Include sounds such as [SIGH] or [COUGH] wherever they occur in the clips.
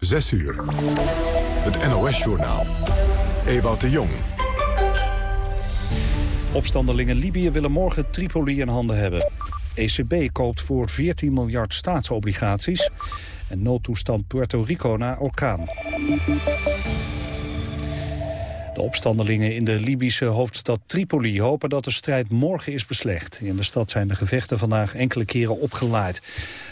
6 uur. Het NOS-journaal. Ewout de Jong. Opstandelingen Libië willen morgen Tripoli in handen hebben. ECB koopt voor 14 miljard staatsobligaties. En noodtoestand Puerto Rico na orkaan. De opstandelingen in de Libische hoofdstad Tripoli hopen dat de strijd morgen is beslecht. In de stad zijn de gevechten vandaag enkele keren opgeleid.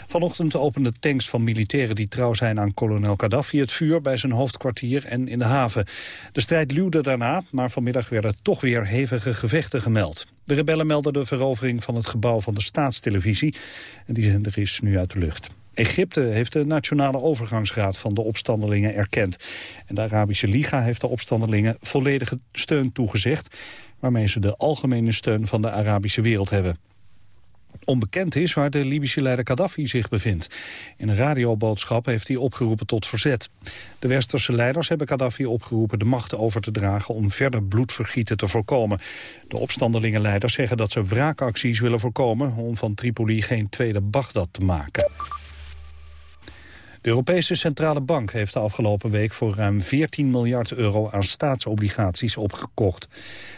Vanochtend openden tanks van militairen die trouw zijn aan kolonel Gaddafi het vuur bij zijn hoofdkwartier en in de haven. De strijd luwde daarna, maar vanmiddag werden toch weer hevige gevechten gemeld. De rebellen melden de verovering van het gebouw van de staatstelevisie en die zender is nu uit de lucht. Egypte heeft de nationale overgangsraad van de opstandelingen erkend. En de Arabische Liga heeft de opstandelingen volledige steun toegezegd... waarmee ze de algemene steun van de Arabische wereld hebben. Onbekend is waar de Libische leider Gaddafi zich bevindt. In een radioboodschap heeft hij opgeroepen tot verzet. De westerse leiders hebben Gaddafi opgeroepen de macht over te dragen... om verder bloedvergieten te voorkomen. De opstandelingenleiders zeggen dat ze wraakacties willen voorkomen... om van Tripoli geen tweede Bagdad te maken. De Europese Centrale Bank heeft de afgelopen week voor ruim 14 miljard euro aan staatsobligaties opgekocht.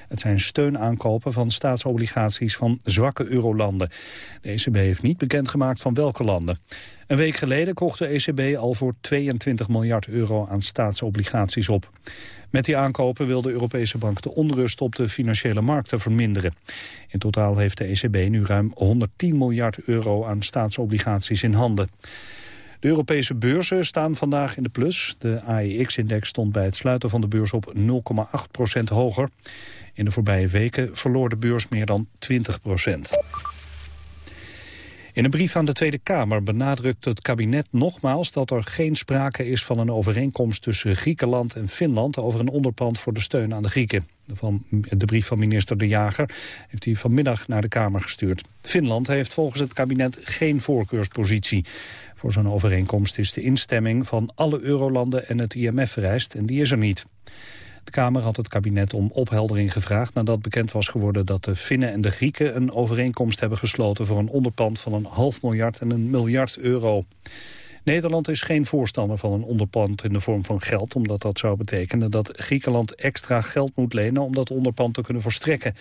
Het zijn steunaankopen van staatsobligaties van zwakke eurolanden. De ECB heeft niet bekendgemaakt van welke landen. Een week geleden kocht de ECB al voor 22 miljard euro aan staatsobligaties op. Met die aankopen wil de Europese Bank de onrust op de financiële markten verminderen. In totaal heeft de ECB nu ruim 110 miljard euro aan staatsobligaties in handen. De Europese beurzen staan vandaag in de plus. De AEX-index stond bij het sluiten van de beurs op 0,8 procent hoger. In de voorbije weken verloor de beurs meer dan 20 procent. In een brief aan de Tweede Kamer benadrukt het kabinet nogmaals dat er geen sprake is van een overeenkomst tussen Griekenland en Finland over een onderpand voor de steun aan de Grieken. Van de brief van minister De Jager heeft hij vanmiddag naar de Kamer gestuurd. Finland heeft volgens het kabinet geen voorkeurspositie. Voor zo'n overeenkomst is de instemming van alle eurolanden en het IMF vereist en die is er niet. De Kamer had het kabinet om opheldering gevraagd nadat bekend was geworden dat de Finnen en de Grieken een overeenkomst hebben gesloten voor een onderpand van een half miljard en een miljard euro. Nederland is geen voorstander van een onderpand in de vorm van geld... omdat dat zou betekenen dat Griekenland extra geld moet lenen... om dat onderpand te kunnen verstrekken.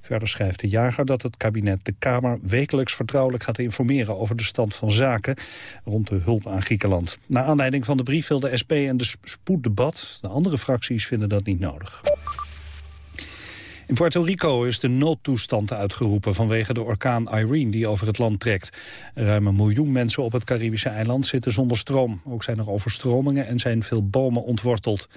Verder schrijft de jager dat het kabinet de Kamer... wekelijks vertrouwelijk gaat informeren over de stand van zaken... rond de hulp aan Griekenland. Na aanleiding van de brief wil de SP en de spoeddebat. De andere fracties vinden dat niet nodig. In Puerto Rico is de noodtoestand uitgeroepen vanwege de orkaan Irene die over het land trekt. Ruim een miljoen mensen op het Caribische eiland zitten zonder stroom. Ook zijn er overstromingen en zijn veel bomen ontworteld.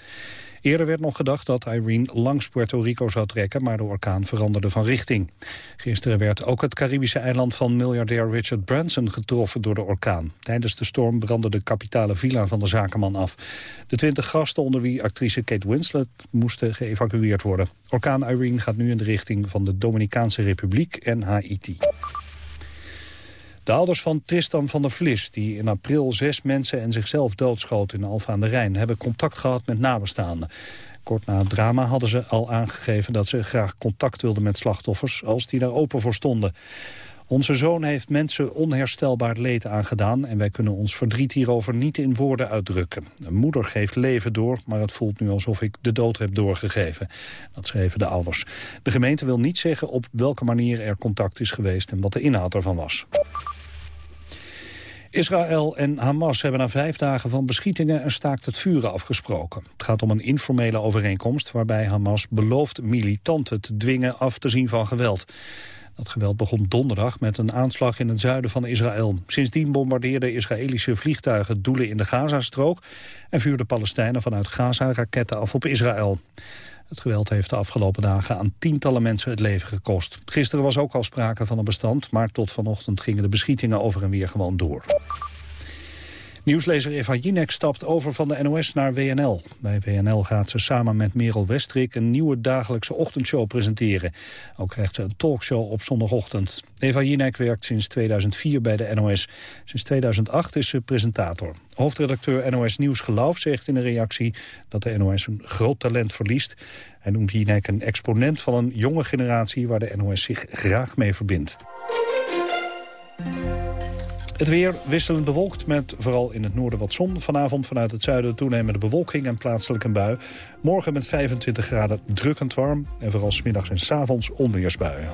Eerder werd nog gedacht dat Irene langs Puerto Rico zou trekken, maar de orkaan veranderde van richting. Gisteren werd ook het Caribische eiland van miljardair Richard Branson getroffen door de orkaan. Tijdens de storm brandde de kapitale villa van de zakenman af. De twintig gasten, onder wie actrice Kate Winslet, moesten geëvacueerd worden. Orkaan Irene gaat nu in de richting van de Dominicaanse Republiek en Haiti. De ouders van Tristan van der Vlis, die in april zes mensen en zichzelf doodschoot in Alfa aan de Rijn, hebben contact gehad met nabestaanden. Kort na het drama hadden ze al aangegeven dat ze graag contact wilden met slachtoffers als die daar open voor stonden. Onze zoon heeft mensen onherstelbaar leed aangedaan... en wij kunnen ons verdriet hierover niet in woorden uitdrukken. Een moeder geeft leven door, maar het voelt nu alsof ik de dood heb doorgegeven. Dat schreven de ouders. De gemeente wil niet zeggen op welke manier er contact is geweest... en wat de inhoud ervan was. Israël en Hamas hebben na vijf dagen van beschietingen een staakt het vuren afgesproken. Het gaat om een informele overeenkomst waarbij Hamas belooft militanten te dwingen af te zien van geweld. Dat geweld begon donderdag met een aanslag in het zuiden van Israël. Sindsdien bombardeerden Israëlische vliegtuigen doelen in de Gazastrook... en vuurden Palestijnen vanuit Gaza raketten af op Israël. Het geweld heeft de afgelopen dagen aan tientallen mensen het leven gekost. Gisteren was ook al sprake van een bestand, maar tot vanochtend gingen de beschietingen over en weer gewoon door. Nieuwslezer Eva Jinek stapt over van de NOS naar WNL. Bij WNL gaat ze samen met Merel Westrik een nieuwe dagelijkse ochtendshow presenteren. Ook krijgt ze een talkshow op zondagochtend. Eva Jinek werkt sinds 2004 bij de NOS. Sinds 2008 is ze presentator. Hoofdredacteur NOS Nieuws Geloof zegt in een reactie dat de NOS een groot talent verliest. Hij noemt Jinek een exponent van een jonge generatie waar de NOS zich graag mee verbindt. Het weer wisselend bewolkt met vooral in het noorden wat zon. Vanavond vanuit het zuiden toenemende bewolking en plaatselijk een bui. Morgen met 25 graden drukkend warm. En vooral smiddags en s avonds onweersbuien.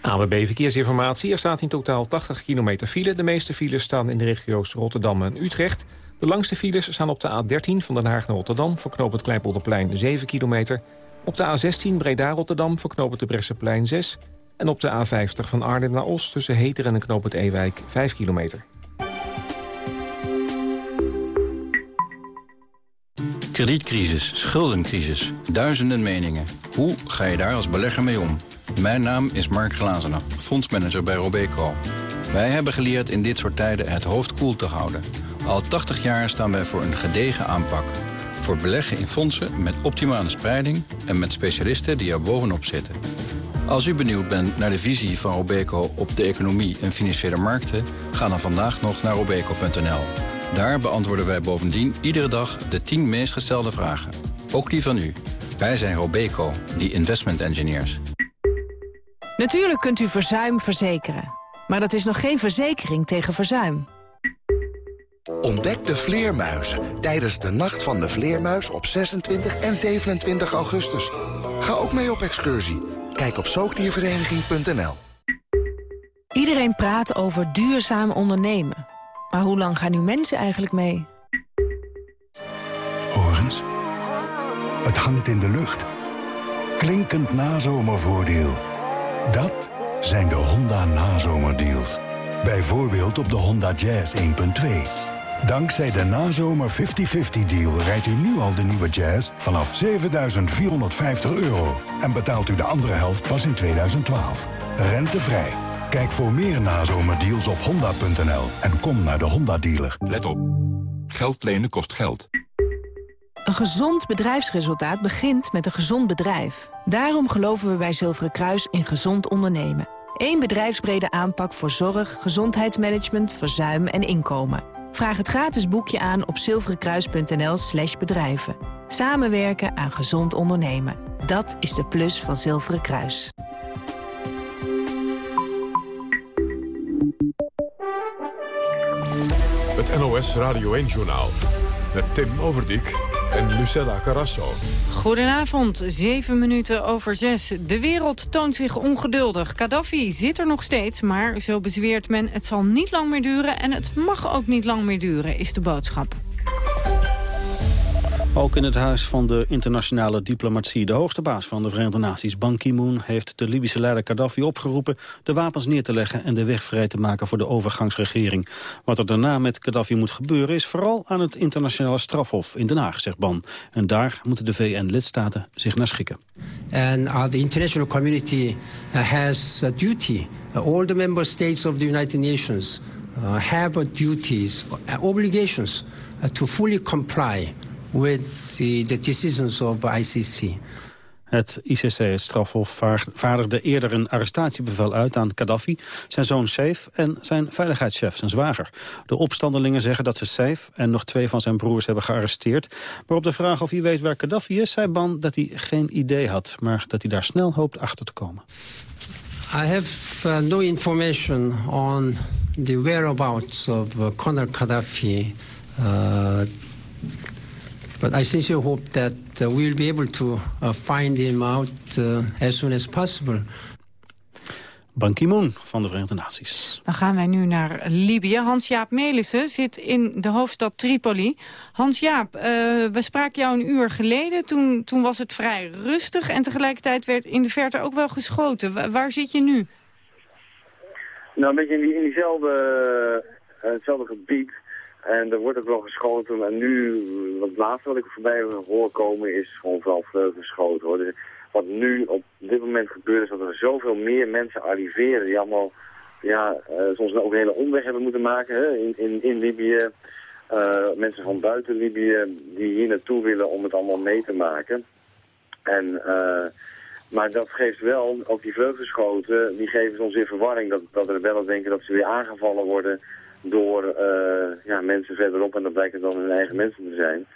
AWB Verkeersinformatie. Er staat in totaal 80 kilometer file. De meeste files staan in de regio's Rotterdam en Utrecht. De langste files staan op de A13 van Den Haag naar Rotterdam... voor knooppunt Kleinpolderplein 7 kilometer. Op de A16 Breda-Rotterdam voor knooppunt de Bresseplein 6... En op de A50 van Arnhem naar Os tussen Heteren en Knoop het Ewijk 5 kilometer. Kredietcrisis, schuldencrisis, duizenden meningen. Hoe ga je daar als belegger mee om? Mijn naam is Mark Glazenaar, fondsmanager bij Robeco. Wij hebben geleerd in dit soort tijden het hoofd koel te houden. Al 80 jaar staan wij voor een gedegen aanpak. Voor beleggen in fondsen met optimale spreiding en met specialisten die er bovenop zitten. Als u benieuwd bent naar de visie van Robeco op de economie en financiële markten... ga dan vandaag nog naar robeco.nl. Daar beantwoorden wij bovendien iedere dag de 10 meest gestelde vragen. Ook die van u. Wij zijn Robeco, die investment engineers. Natuurlijk kunt u verzuim verzekeren. Maar dat is nog geen verzekering tegen verzuim. Ontdek de vleermuizen tijdens de Nacht van de Vleermuis op 26 en 27 augustus. Ga ook mee op excursie Kijk op zoogdiervereniging.nl. Iedereen praat over duurzaam ondernemen. Maar hoe lang gaan nu mensen eigenlijk mee? Horens, het hangt in de lucht. Klinkend nazomervoordeel. Dat zijn de Honda nazomerdeals. Bijvoorbeeld op de Honda Jazz 1.2. Dankzij de nazomer 50-50 deal rijdt u nu al de nieuwe Jazz vanaf 7.450 euro. En betaalt u de andere helft pas in 2012. Rentevrij. Kijk voor meer nazomerdeals op honda.nl en kom naar de Honda dealer. Let op. Geld lenen kost geld. Een gezond bedrijfsresultaat begint met een gezond bedrijf. Daarom geloven we bij Zilveren Kruis in gezond ondernemen. Eén bedrijfsbrede aanpak voor zorg, gezondheidsmanagement, verzuim en inkomen. Vraag het gratis boekje aan op zilverenkruis.nl slash bedrijven. Samenwerken aan gezond ondernemen. Dat is de plus van Zilveren Kruis. Het NOS Radio 1-journaal. Met Tim Overdijk en Lucella Carrasso. Goedenavond, zeven minuten over zes. De wereld toont zich ongeduldig. Gaddafi zit er nog steeds, maar zo bezweert men... het zal niet lang meer duren en het mag ook niet lang meer duren, is de boodschap. Ook in het huis van de internationale diplomatie. De hoogste baas van de Verenigde Naties, Ban Ki-moon... heeft de Libische leider Gaddafi opgeroepen de wapens neer te leggen... en de weg vrij te maken voor de overgangsregering. Wat er daarna met Gaddafi moet gebeuren... is vooral aan het internationale strafhof in Den Haag, zegt Ban. En daar moeten de VN-lidstaten zich naar schikken. And uh, the international community uh, has a duty. Uh, all the member states of the United Nations have a duties, obligations to fully comply with the, the decisions of ICC. Het ICC, strafhof, vaardigde eerder een arrestatiebevel uit aan Gaddafi, zijn zoon Saif en zijn veiligheidschef, zijn zwager. De opstandelingen zeggen dat ze Saif en nog twee van zijn broers hebben gearresteerd. Maar op de vraag of hij weet waar Gaddafi is, zei Ban dat hij geen idee had, maar dat hij daar snel hoopt achter te komen. I have uh, no information on the whereabouts of uh, Conor Gaddafi. Uh, But I sincerely hope that uh, we'll be able to uh, find him out uh, as soon as possible. Ban Ki-moon van de Verenigde Naties. Dan gaan wij nu naar Libië. Hans-Jaap Melissen zit in de hoofdstad Tripoli. Hans-Jaap, uh, we spraken jou een uur geleden. Toen, toen was het vrij rustig en tegelijkertijd werd in de verte ook wel geschoten. waar zit je nu? Nou, een beetje in, die, in diezelfde, uh, hetzelfde gebied. En er wordt ook wel geschoten. En nu, het laatste wat ik voorbij hoor komen, is gewoon vooral. Hoor. Dus wat nu op dit moment gebeurt, is dat er zoveel meer mensen arriveren die allemaal ja, uh, soms ook een hele omweg hebben moeten maken hè, in, in, in Libië. Uh, mensen van buiten Libië die hier naartoe willen om het allemaal mee te maken. En, uh, maar dat geeft wel, ook die vleugelschoten, die geven soms weer verwarring. Dat, dat rebellen denken dat ze weer aangevallen worden door uh, ja, mensen verderop en dat blijken dan hun eigen mensen te zijn.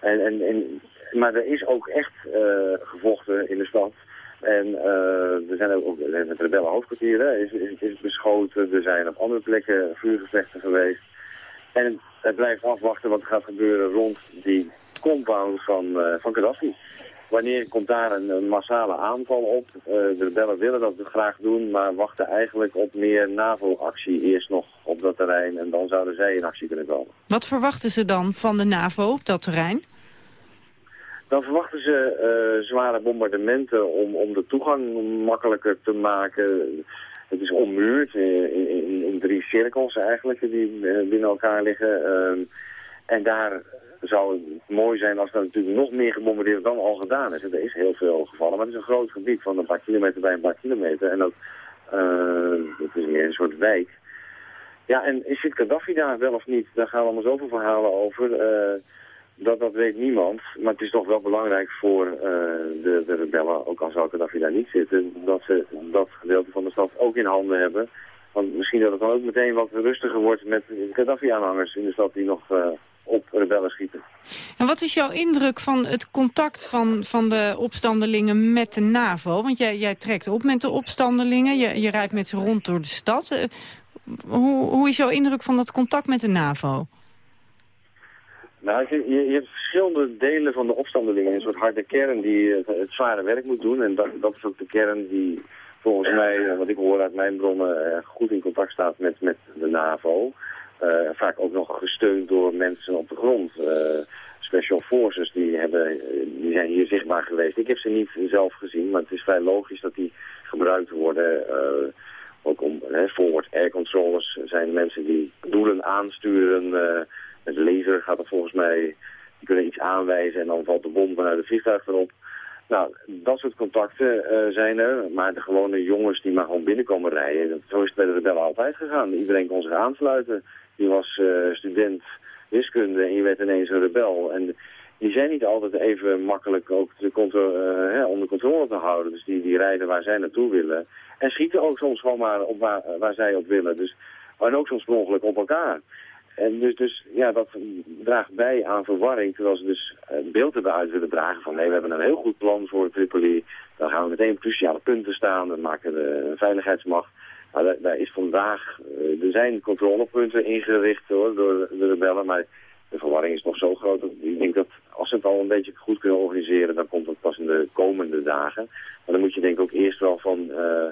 En, en, en, maar er is ook echt uh, gevochten in de stad. En uh, zijn ook, het rebellen hoofdkwartier hè, is, is, is, beschoten. Er zijn op andere plekken vuurgevechten geweest. En het blijft afwachten wat er gaat gebeuren rond die compound van, van Gaddafi. Wanneer komt daar een, massale aanval op? Uh, de rebellen willen dat graag doen, maar wachten eigenlijk op meer NAVO-actie eerst nog op dat terrein. En dan zouden zij in actie kunnen komen. Wat verwachten ze dan van de NAVO op dat terrein? Dan verwachten ze uh, zware bombardementen om, om de toegang makkelijker te maken. Het is ommuurd in, in, in drie cirkels eigenlijk die binnen elkaar liggen. Uh, en daar zou het mooi zijn als er natuurlijk nog meer gebombardeerd dan al gedaan is. Er is heel veel gevallen, maar het is een groot gebied van een paar kilometer bij een paar kilometer. En dat, dat is meer een soort wijk. Ja, en is zit Gaddafi daar wel of niet? Daar gaan we allemaal zoveel verhalen over. Uh, dat, dat weet niemand. Maar het is toch wel belangrijk voor uh, de, de rebellen, ook al zou Gaddafi daar niet zitten, dat ze dat gedeelte van de stad ook in handen hebben. Want misschien dat het dan ook meteen wat rustiger wordt met Gaddafi-aanhangers in de stad die nog op rebellen schieten. En wat is jouw indruk van het contact van, van de opstandelingen met de NAVO? Want jij, jij trekt op met de opstandelingen, je, je rijdt met ze rond door de stad. Uh, hoe, hoe is jouw indruk van dat contact met de NAVO? Nou, je, je, hebt verschillende delen van de opstandelingen. Een soort harde kern die het, het zware werk moet doen. En dat, dat is ook de kern die volgens mij, wat ik hoor uit mijn bronnen, goed in contact staat met, met de NAVO. Uh, vaak ook nog gesteund door mensen op de grond. Uh, special forces die, hebben, die zijn hier zichtbaar geweest. Ik heb ze niet zelf gezien, maar het is vrij logisch dat die gebruikt worden. Uh, ook om forward air controllers zijn mensen die doelen aansturen. het leger gaat er volgens mij, die kunnen iets aanwijzen en dan valt de bom vanuit het vliegtuig erop. Nou, dat soort contacten uh, zijn er. Maar de gewone jongens die maar gewoon binnenkomen rijden, zo is het bij de rebellen altijd gegaan. Iedereen kon zich aansluiten. Die was uh, student wiskunde en je werd ineens een rebel. En die zijn niet altijd even makkelijk ook te controle, uh, onder controle te houden. Dus die, die rijden waar zij naartoe willen. En schieten ook soms gewoon maar op waar, waar zij op willen. Dus, en ook soms per ongeluk op elkaar. En dus, dus ja, dat draagt bij aan verwarring, terwijl ze dus een beeld hebben uit willen dragen van nee, we hebben een heel goed plan voor Tripoli. Dan gaan we meteen cruciale punten staan, dan maken we een veiligheidsmacht. Maar daar, daar is vandaag, uh, er zijn controlepunten ingericht hoor, door de rebellen, maar de verwarring is nog zo groot. Dat ik denk dat als ze het al een beetje goed kunnen organiseren, dan komt dat pas in de komende dagen. Maar dan moet je denk ik ook eerst wel van... Uh,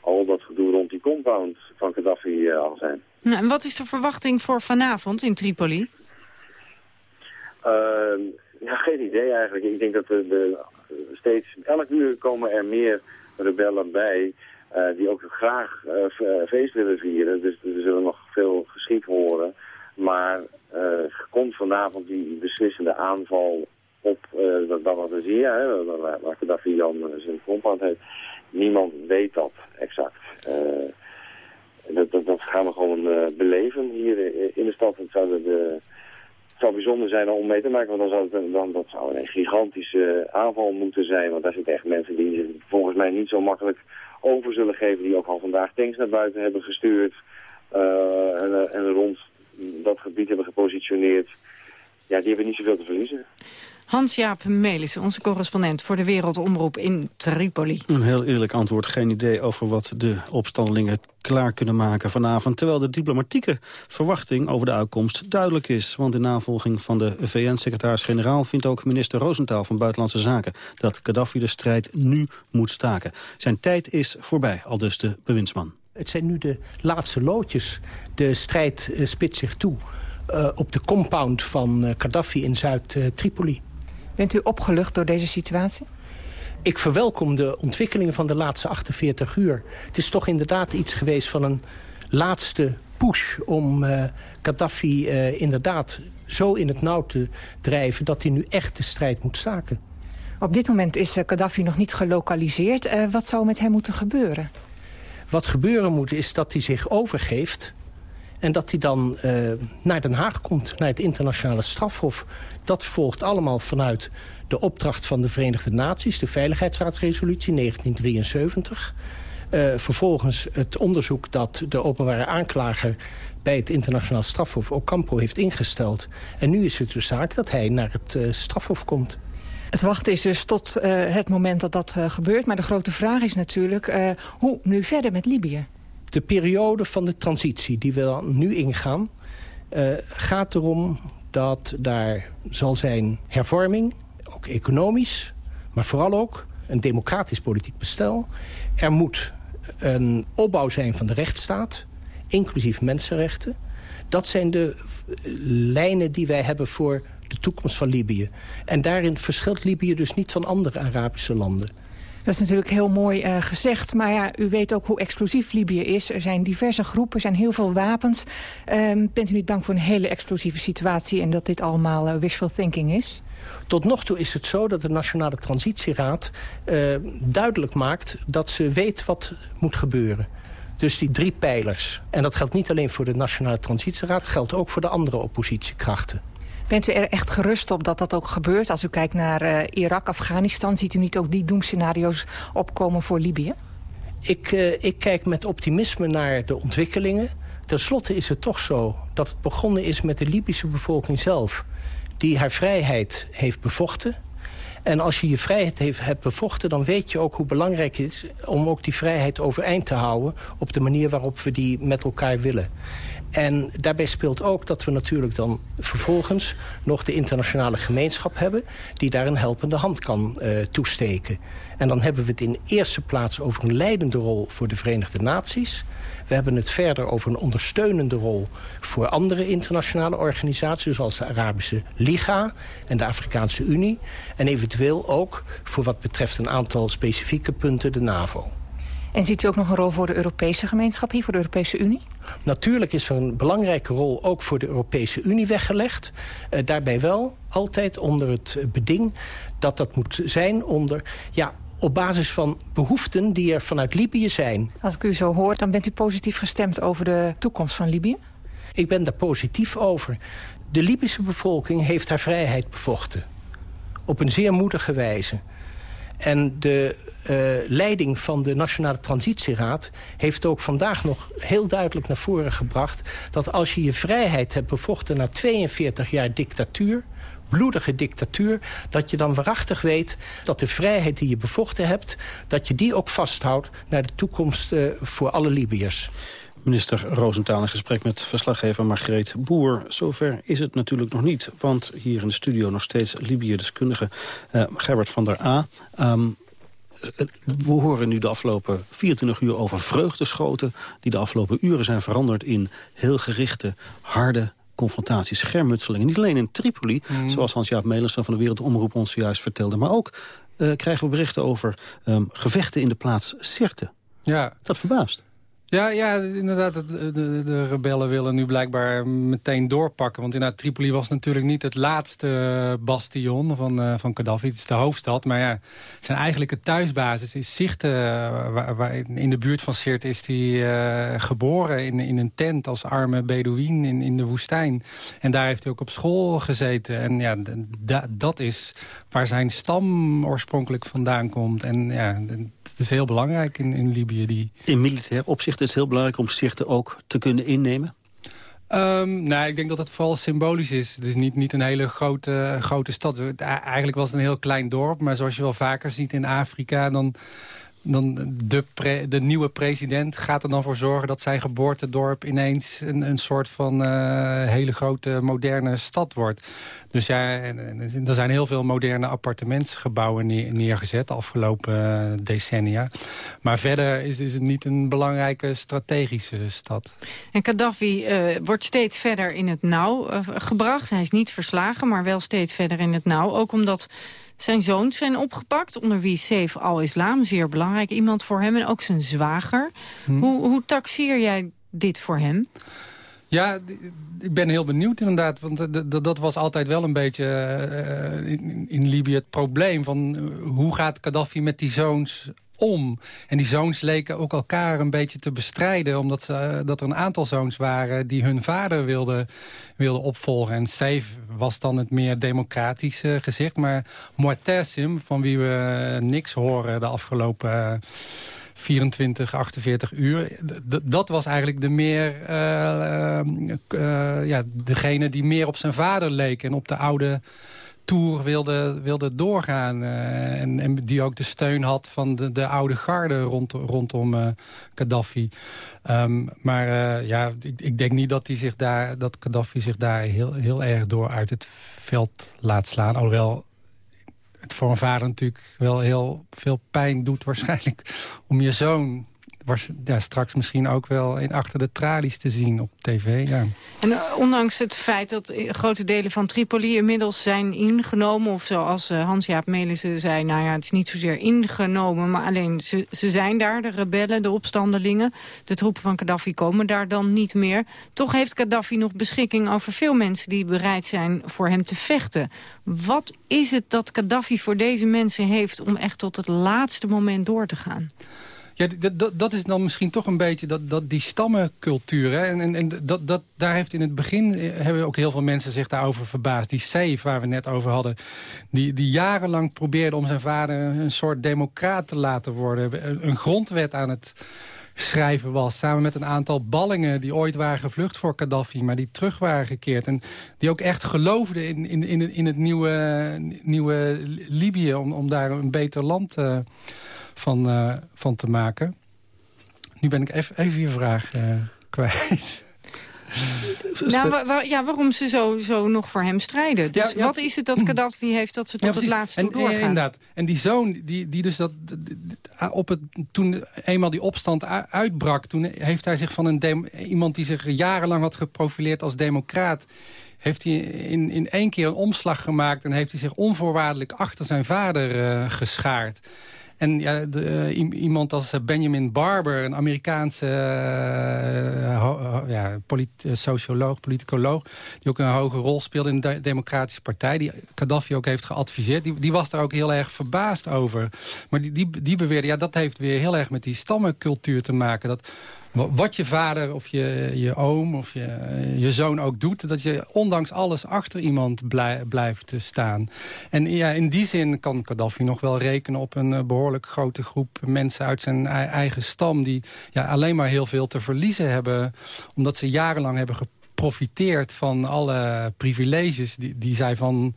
al dat gedoe rond die compound van Gaddafi uh, al zijn. Nou, en wat is de verwachting voor vanavond in Tripoli? Uh, ja, geen idee eigenlijk. Ik denk dat er de, steeds, elk uur komen er meer rebellen bij... Uh, die ook graag uh, feest willen vieren. Dus er zullen nog veel geschied horen. Maar komt vanavond die beslissende aanval op dat Bawazia, waar, waar Gaddafi dan zijn compound heeft niemand weet dat exact. Uh, dat, dat, dat, gaan we gewoon uh, beleven hier in de stad. Het zou, zou bijzonder zijn om mee te maken, want dan zou het, dan, dat zou een gigantische aanval moeten zijn. Want daar zitten echt mensen die volgens mij niet zo makkelijk over zullen geven. Die ook al vandaag tanks naar buiten hebben gestuurd. Uh, en, en rond dat gebied hebben gepositioneerd. Ja, die hebben niet zoveel te verliezen. Hans-Jaap Melissen, onze correspondent voor de Wereldomroep in Tripoli. Een heel eerlijk antwoord. Geen idee over wat de opstandelingen klaar kunnen maken vanavond. Terwijl de diplomatieke verwachting over de uitkomst duidelijk is. Want in navolging van de VN-secretaris-generaal vindt ook minister Rosenthal van Buitenlandse Zaken... dat Gaddafi de strijd nu moet staken. Zijn tijd is voorbij, al dus de bewindsman. Het zijn nu de laatste loodjes. De strijd uh, spitst zich toe. Uh, op de compound van uh, Gaddafi in Zuid-Tripoli. Bent u opgelucht door deze situatie? Ik verwelkom de ontwikkelingen van de laatste 48 uur. Het is toch inderdaad iets geweest van een laatste push om uh, Gaddafi uh, inderdaad zo in het nauw te drijven... dat hij nu echt de strijd moet staken. Op dit moment is uh, Gaddafi nog niet gelokaliseerd. wat zou met hem moeten gebeuren? Wat gebeuren moet is dat hij zich overgeeft... En dat hij dan uh, naar Den Haag komt, naar het internationale strafhof. Dat volgt allemaal vanuit de opdracht van de Verenigde Naties... de Veiligheidsraadsresolutie 1973. Uh, vervolgens het onderzoek dat de openbare aanklager... bij het internationaal strafhof Ocampo heeft ingesteld. En nu is het de zaak dat hij naar het uh, strafhof komt. Het wachten is dus tot het moment dat dat gebeurt. Maar de grote vraag is natuurlijk, hoe nu verder met Libië? De periode van de transitie die we nu ingaan... gaat erom dat daar zal zijn hervorming, ook economisch... maar vooral ook een democratisch politiek bestel. Er moet een opbouw zijn van de rechtsstaat, inclusief mensenrechten. Dat zijn de lijnen die wij hebben voor de toekomst van Libië. En daarin verschilt Libië dus niet van andere Arabische landen. Dat is natuurlijk heel mooi uh, gezegd. Maar ja, u weet ook hoe explosief Libië is. Er zijn diverse groepen, er zijn heel veel wapens. Um, bent u niet bang voor een hele explosieve situatie... en dat dit allemaal uh, wishful thinking is? Tot nog toe is het zo dat de Nationale Transitieraad uh, duidelijk maakt... dat ze weet wat moet gebeuren. Dus die drie pijlers. En dat geldt niet alleen voor de Nationale Transitieraad... geldt ook voor de andere oppositiekrachten. Bent u er echt gerust op dat dat ook gebeurt? Als u kijkt naar uh, Irak, Afghanistan... ziet u niet ook die doemscenario's opkomen voor Libië? Ik, uh, ik kijk met optimisme naar de ontwikkelingen. Ten slotte is het toch zo dat het begonnen is met de Libische bevolking zelf... die haar vrijheid heeft bevochten en als je je vrijheid heeft, hebt bevochten... dan weet je ook hoe belangrijk het is om ook die vrijheid overeind te houden... op de manier waarop we die met elkaar willen. En daarbij speelt ook dat we natuurlijk dan vervolgens... nog de internationale gemeenschap hebben... die daar een helpende hand kan uh, toesteken. En dan hebben we het in eerste plaats over een leidende rol voor de Verenigde Naties... We hebben het verder over een ondersteunende rol voor andere internationale organisaties... zoals de Arabische Liga en de Afrikaanse Unie. En eventueel ook voor wat betreft een aantal specifieke punten de NAVO. En ziet u ook nog een rol voor de Europese gemeenschap hier, voor de Europese Unie? Natuurlijk is er een belangrijke rol ook voor de Europese Unie weggelegd. Uh, daarbij wel altijd onder het beding dat dat moet zijn onder... Ja, op basis van behoeften die er vanuit Libië zijn. Als ik u zo hoor, dan bent u positief gestemd over de toekomst van Libië? Ik ben daar positief over. De Libische bevolking heeft haar vrijheid bevochten. Op een zeer moedige wijze. En de uh, leiding van de Nationale Transitieraad... heeft ook vandaag nog heel duidelijk naar voren gebracht... dat als je je vrijheid hebt bevochten na 42 jaar dictatuur bloedige dictatuur... dat je dan waarachtig weet dat de vrijheid die je bevochten hebt... dat je die ook vasthoudt naar de toekomst uh, voor alle Libiërs. Minister Roosentaal in gesprek met verslaggever Margreet Boer. Zover is het natuurlijk nog niet, want hier in de studio nog steeds Libië-deskundige uh, Gerbert van der A. Um, we horen nu de afgelopen 24 uur over vreugdeschoten... die de afgelopen uren zijn veranderd in heel gerichte, harde confrontaties, schermutselingen. Niet alleen in Tripoli, mm. zoals Hans-Jaap Melissen van de Wereldomroep ons juist vertelde... maar ook uh, krijgen we berichten over um, gevechten in de plaats Sirte. Ja. Dat verbaast. Ja, ja inderdaad. De, de, de, rebellen willen nu blijkbaar meteen doorpakken. Want inderdaad, Tripoli was natuurlijk niet het laatste bastion van, uh, van Gaddafi. Het is de hoofdstad. Maar ja, zijn eigenlijke thuisbasis is Zichten. Waar, in de buurt van Sirte is hij geboren in, in een tent als arme Bedouin in, in de woestijn. En daar heeft hij ook op school gezeten. En ja, dat is waar zijn stam oorspronkelijk vandaan komt. En ja, het is heel belangrijk in, in Libië. Die... In militair opzicht is het heel belangrijk om Sirte ook te kunnen innemen? Um, nou, ik denk dat het vooral symbolisch is. Het is niet, niet een hele grote, grote stad. Eigenlijk was het een heel klein dorp. Maar zoals je wel vaker ziet in Afrika... dan dan de, de nieuwe president gaat er dan voor zorgen... dat zijn geboortedorp ineens een, een soort van uh, hele grote moderne stad wordt. Dus ja, er zijn heel veel moderne appartementsgebouwen neergezet... de afgelopen uh, decennia. Maar verder is, is het niet een belangrijke strategische stad. En Gaddafi uh, wordt steeds verder in het nauw gebracht. Hij is niet verslagen, maar wel steeds verder in het nauw. Ook omdat zijn zoons zijn opgepakt, onder wie Saif al-Islam, zeer belangrijk iemand voor hem. En ook zijn zwager. Hm. Hoe, hoe taxeer jij dit voor hem? Ja, ik ben heel benieuwd inderdaad. Want dat was altijd wel een beetje uh, in, in, Libië het probleem. Van, uh, hoe gaat Gaddafi met die zoons om. En die zoons leken ook elkaar een beetje te bestrijden... omdat ze, uh, dat er een aantal zoons waren die hun vader wilden, wilden opvolgen. En Saif was dan het meer democratische gezicht. Maar Mu'tasim, van wie we niks horen de afgelopen... 24, 48 uur. dat was eigenlijk de meer, uh, ja, degene die meer op zijn vader leek... en op de oude tour wilde, wilde doorgaan. en, en, die ook de steun had van de, de oude garde rond, rondom Gaddafi. Ehm, maar ja, ik, ik, denk niet dat, hij zich daar, dat Gaddafi zich daar heel, heel erg door uit het veld laat slaan. Alhoewel het voor een vader natuurlijk wel heel veel pijn doet waarschijnlijk... om je zoon was ja, straks misschien ook wel in achter de tralies te zien op tv. Ja. En eh, ondanks het feit dat grote delen van Tripoli inmiddels zijn ingenomen... of zoals uh, Hans-Jaap Melissen zei, nou ja, het is niet zozeer ingenomen... maar alleen ze, ze zijn daar, de rebellen, de opstandelingen. De troepen van Gaddafi komen daar dan niet meer. Toch heeft Gaddafi nog beschikking over veel mensen... die bereid zijn voor hem te vechten. Wat is het dat Gaddafi voor deze mensen heeft... om echt tot het laatste moment door te gaan? Ja, dat, is dan misschien toch een beetje dat, dat die stammencultuur. Hè? En, en, dat, dat, daar heeft in het begin eh, hebben ook heel veel mensen zich daarover verbaasd. Die Safe, waar we net over hadden, die, die jarenlang probeerde om zijn vader een soort democraat te laten worden. Een grondwet aan het schrijven was. Samen met een aantal ballingen die ooit waren gevlucht voor Gaddafi... maar die terug waren gekeerd. En die ook echt geloofden in, in, in, het, nieuwe, nieuwe Libië... Om, om daar een beter land te uh, van, uh, van te maken. Nu ben ik even, even je vraag uh, kwijt. [LAUGHS] Nou, wa ja, waarom ze zo, zo nog voor hem strijden. Dus ja, ja. wat is het dat Gaddafi heeft dat ze tot ja, het laatste toe doorgaan? Inderdaad. En die zoon, die, die dus dat, op het, toen eenmaal die opstand uitbrak... toen heeft hij zich van een iemand die zich jarenlang had geprofileerd als democraat heeft hij in, in één keer een omslag gemaakt... en heeft hij zich onvoorwaardelijk achter zijn vader uh, geschaard. En ja, de, uh, iemand als eh, Benjamin Barber, een Amerikaanse uh, ja, socioloog, politicoloog... die ook een hoge rol speelde in de Democratische Partij... die Gaddafi ook heeft geadviseerd, die, die was daar ook heel erg verbaasd over. Maar die, die, die beweerde, ja, dat heeft weer heel erg met die stammencultuur te maken... dat wat je vader of je, je oom of je, je zoon ook doet... dat je ondanks alles achter iemand blij, blijft staan. En ja, in die zin kan Gaddafi nog wel rekenen op een eh, behoorlijk grote groep mensen... uit zijn eigen stam die ja, alleen maar heel veel te verliezen hebben... omdat ze jarenlang hebben geprofiteerd van alle privileges die, die zij van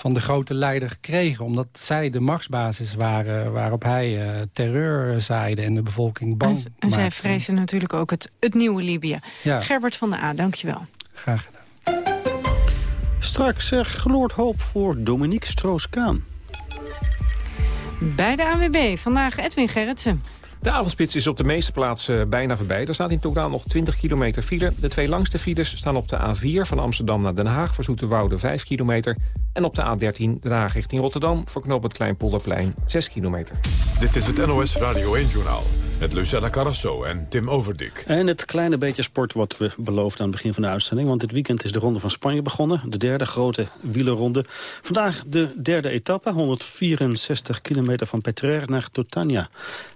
van de grote leider gekregen. Omdat zij de machtsbasis waren waarop hij uh, terreur zaaide en de bevolking bang En, en zij vrezen natuurlijk ook het, het nieuwe Libië. Ja. Gerbert van der A, dankjewel. Graag gedaan. Straks er gloort hoop voor Dominique Stroos-Kaan. Bij de AWB, vandaag Edwin Gerritsen. De avondspits is op de meeste plaatsen bijna voorbij. Er staat in totaal nog 20 kilometer file. De twee langste files staan op de A4 van Amsterdam naar Den Haag... voor Zoeterwoude 5 kilometer. En op de A13 Den Haag richting Rotterdam... voor knoop het Kleinpolderplein 6 kilometer. Dit is het NOS Radio 1-journaal. Met Lucella Carrasso en Tim Overdik. En het kleine beetje sport wat we beloofden aan het begin van de uitzending. Want dit weekend is de Ronde van Spanje begonnen. De derde grote wielerronde. Vandaag de derde etappe. 164 kilometer van Petrer naar Totania.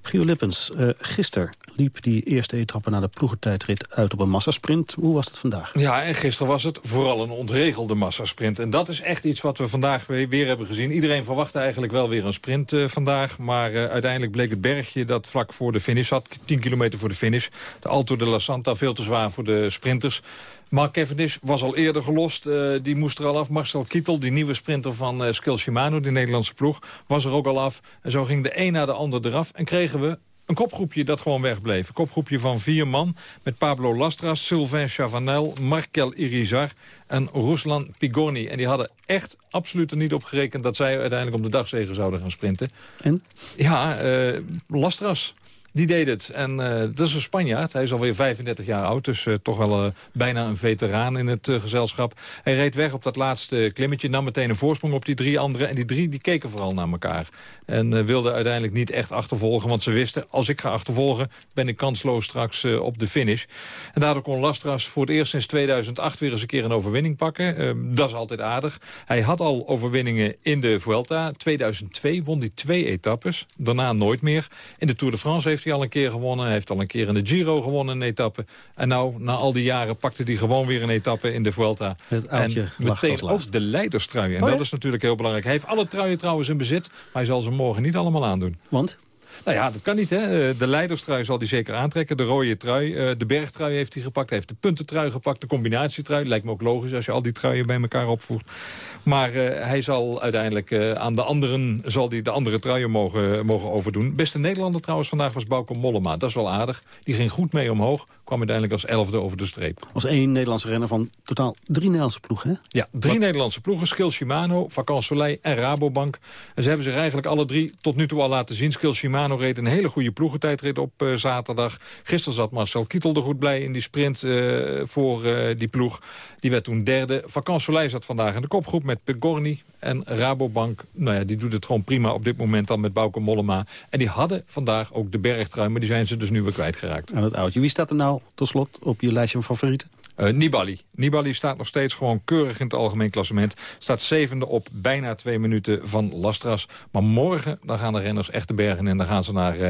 Gio Lippens, uh, gisteren liep die eerste etappe naar de ploegentijdrit uit op een massasprint. Hoe was het vandaag? Ja, en gisteren was het vooral een ontregelde massasprint. En dat is echt iets wat we vandaag weer hebben gezien. Iedereen verwachtte eigenlijk wel weer een sprint uh, vandaag. Maar uh, uiteindelijk bleek het bergje dat vlak voor de finish zat. 10 kilometer voor de finish. De Alto de la Santa veel te zwaar voor de sprinters. Mark Cavendish was al eerder gelost. Uh, die moest er al af. Marcel Kittel, die nieuwe sprinter van uh, Shimano, die Nederlandse ploeg, was er ook al af. En zo ging de een na de ander eraf. En kregen we een kopgroepje dat gewoon wegbleef. Een kopgroepje van vier man met Pablo Lastras, Sylvain Chavanel, Markel Irizar en Ruslan Pigoni. En die hadden echt absoluut er niet op gerekend dat zij uiteindelijk om de dagzegen zouden gaan sprinten. En? Ja, uh, Lastras. Die deed het. En uh, dat is een Spanjaard. Hij is alweer 35 jaar oud. Dus uh, toch wel uh, bijna een veteraan in het gezelschap. Hij reed weg op dat laatste klimmetje. Nam meteen een voorsprong op die drie anderen. En die drie die keken vooral naar elkaar. En wilden uiteindelijk niet echt achtervolgen. Want ze wisten, als ik ga achtervolgen... ben ik kansloos straks op de finish. En daardoor kon Lastras voor het eerst sinds 2008... weer eens een keer een overwinning pakken. Dat is altijd aardig. Hij had al overwinningen in de Vuelta. 2002 won hij twee etappes. Daarna nooit meer. In de Tour de France heeft hij al een keer gewonnen. Hij heeft al een keer in de Giro gewonnen, een etappe. En nou, na al die jaren pakte hij gewoon weer een etappe in de Vuelta. Het en meteen ook de leiderstrui. En oh, dat is natuurlijk heel belangrijk. Hij heeft alle truien trouwens in bezit. Maar hij zal ze morgen niet allemaal aandoen. Want? Nou ja, dat kan niet. Hè. Eh, de leiderstrui zal hij zeker aantrekken. De rode trui, uh, de bergtrui heeft hij gepakt. Hij heeft de puntentrui gepakt, de combinatietrui. Lijkt me ook logisch als je al die truien bij elkaar opvoegt. Maar uh, hij zal uiteindelijk aan de anderen zal die de andere truien mogen, mogen overdoen. Beste Nederlander trouwens vandaag was Bauke Mollema. Dat is wel aardig. Die ging goed mee omhoog. Kwam uiteindelijk als elfde over de streep. Als één Nederlandse renner van totaal drie Nederlandse ploegen, hè? Ja, drie Nederlandse ploegen. Skill Shimano, Vacan Soleil en Rabobank. En ze hebben zich eigenlijk alle drie tot nu toe al laten zien. Skill Shimano reed een hele goede ploegentijdrit op uh, zaterdag. Gisteren zat Marcel Kittel er goed blij in die sprint uh, voor uh, die ploeg. Die werd toen derde. Vacan Soleil zat vandaag in de kopgroep met Pegorni. En Rabobank, nou ja, die doet het gewoon prima op dit moment dan met Bauke Mollema. En die hadden vandaag ook de bergtrui, maar die zijn ze dus nu weer kwijtgeraakt. Aan het oudje. Wie staat er nou tot slot op je lijstje van favorieten? Uh, Nibali. Nibali staat nog steeds gewoon keurig in het algemeen klassement. Staat zevende op bijna twee minuten van Lastras. Maar morgen dan gaan de renners echt de bergen in. Dan gaan ze naar uh,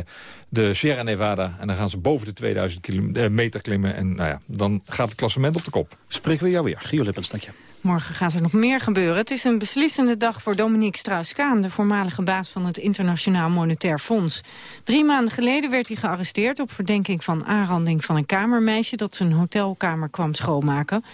de Sierra Nevada. En dan gaan ze boven de 2000 uh, meter klimmen. En nou ja, dan gaat het klassement op de kop. Spreken we jou weer. Gio Lippens, dank je. Morgen gaat er nog meer gebeuren. Het is een beslissende dag voor Dominique Strauss-Kaan... de voormalige baas van het Internationaal Monetair Fonds. Drie maanden geleden werd hij gearresteerd... op verdenking van aanranding van een kamermeisje... dat zijn hotelkamer kwam schoonmaken.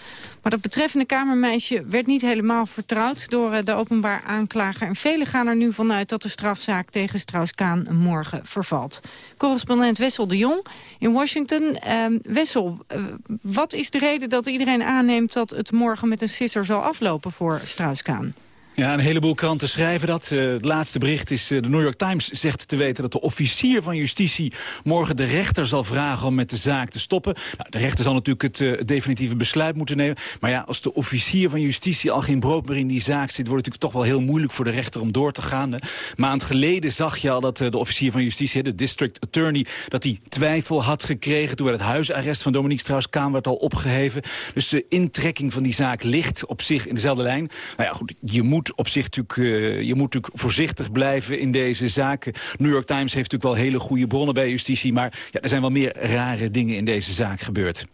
Maar dat betreffende kamermeisje werd niet helemaal vertrouwd... door de openbaar aanklager. En velen gaan er nu vanuit dat de strafzaak tegen Strauss-Kaan morgen vervalt. Correspondent Wessel de Jong in Washington. Uh, Wessel, uh, wat is de reden dat iedereen aanneemt... dat het morgen met een sisser zal aflopen voor Strauss-Kaan? Ja, een heleboel kranten schrijven dat. Uh, het laatste bericht is, uh, de New York Times zegt te weten... dat de officier van justitie morgen de rechter zal vragen om met de zaak te stoppen. Nou, de rechter zal natuurlijk het uh, definitieve besluit moeten nemen. Maar ja, als de officier van justitie al geen brood meer in die zaak zit... wordt het natuurlijk toch wel heel moeilijk voor de rechter om door te gaan. Maand geleden zag je al dat de officier van justitie, de district attorney... dat hij twijfel had gekregen toen het huisarrest van Dominique Strauss-Kaan werd al opgeheven. Dus de intrekking van die zaak ligt op zich in dezelfde lijn. Nou ja, goed, je moet op zich natuurlijk, uh, je moet natuurlijk voorzichtig blijven in deze zaken. New York Times heeft natuurlijk wel hele goede bronnen bij justitie... maar ja, er zijn wel meer rare dingen in deze zaak gebeurd.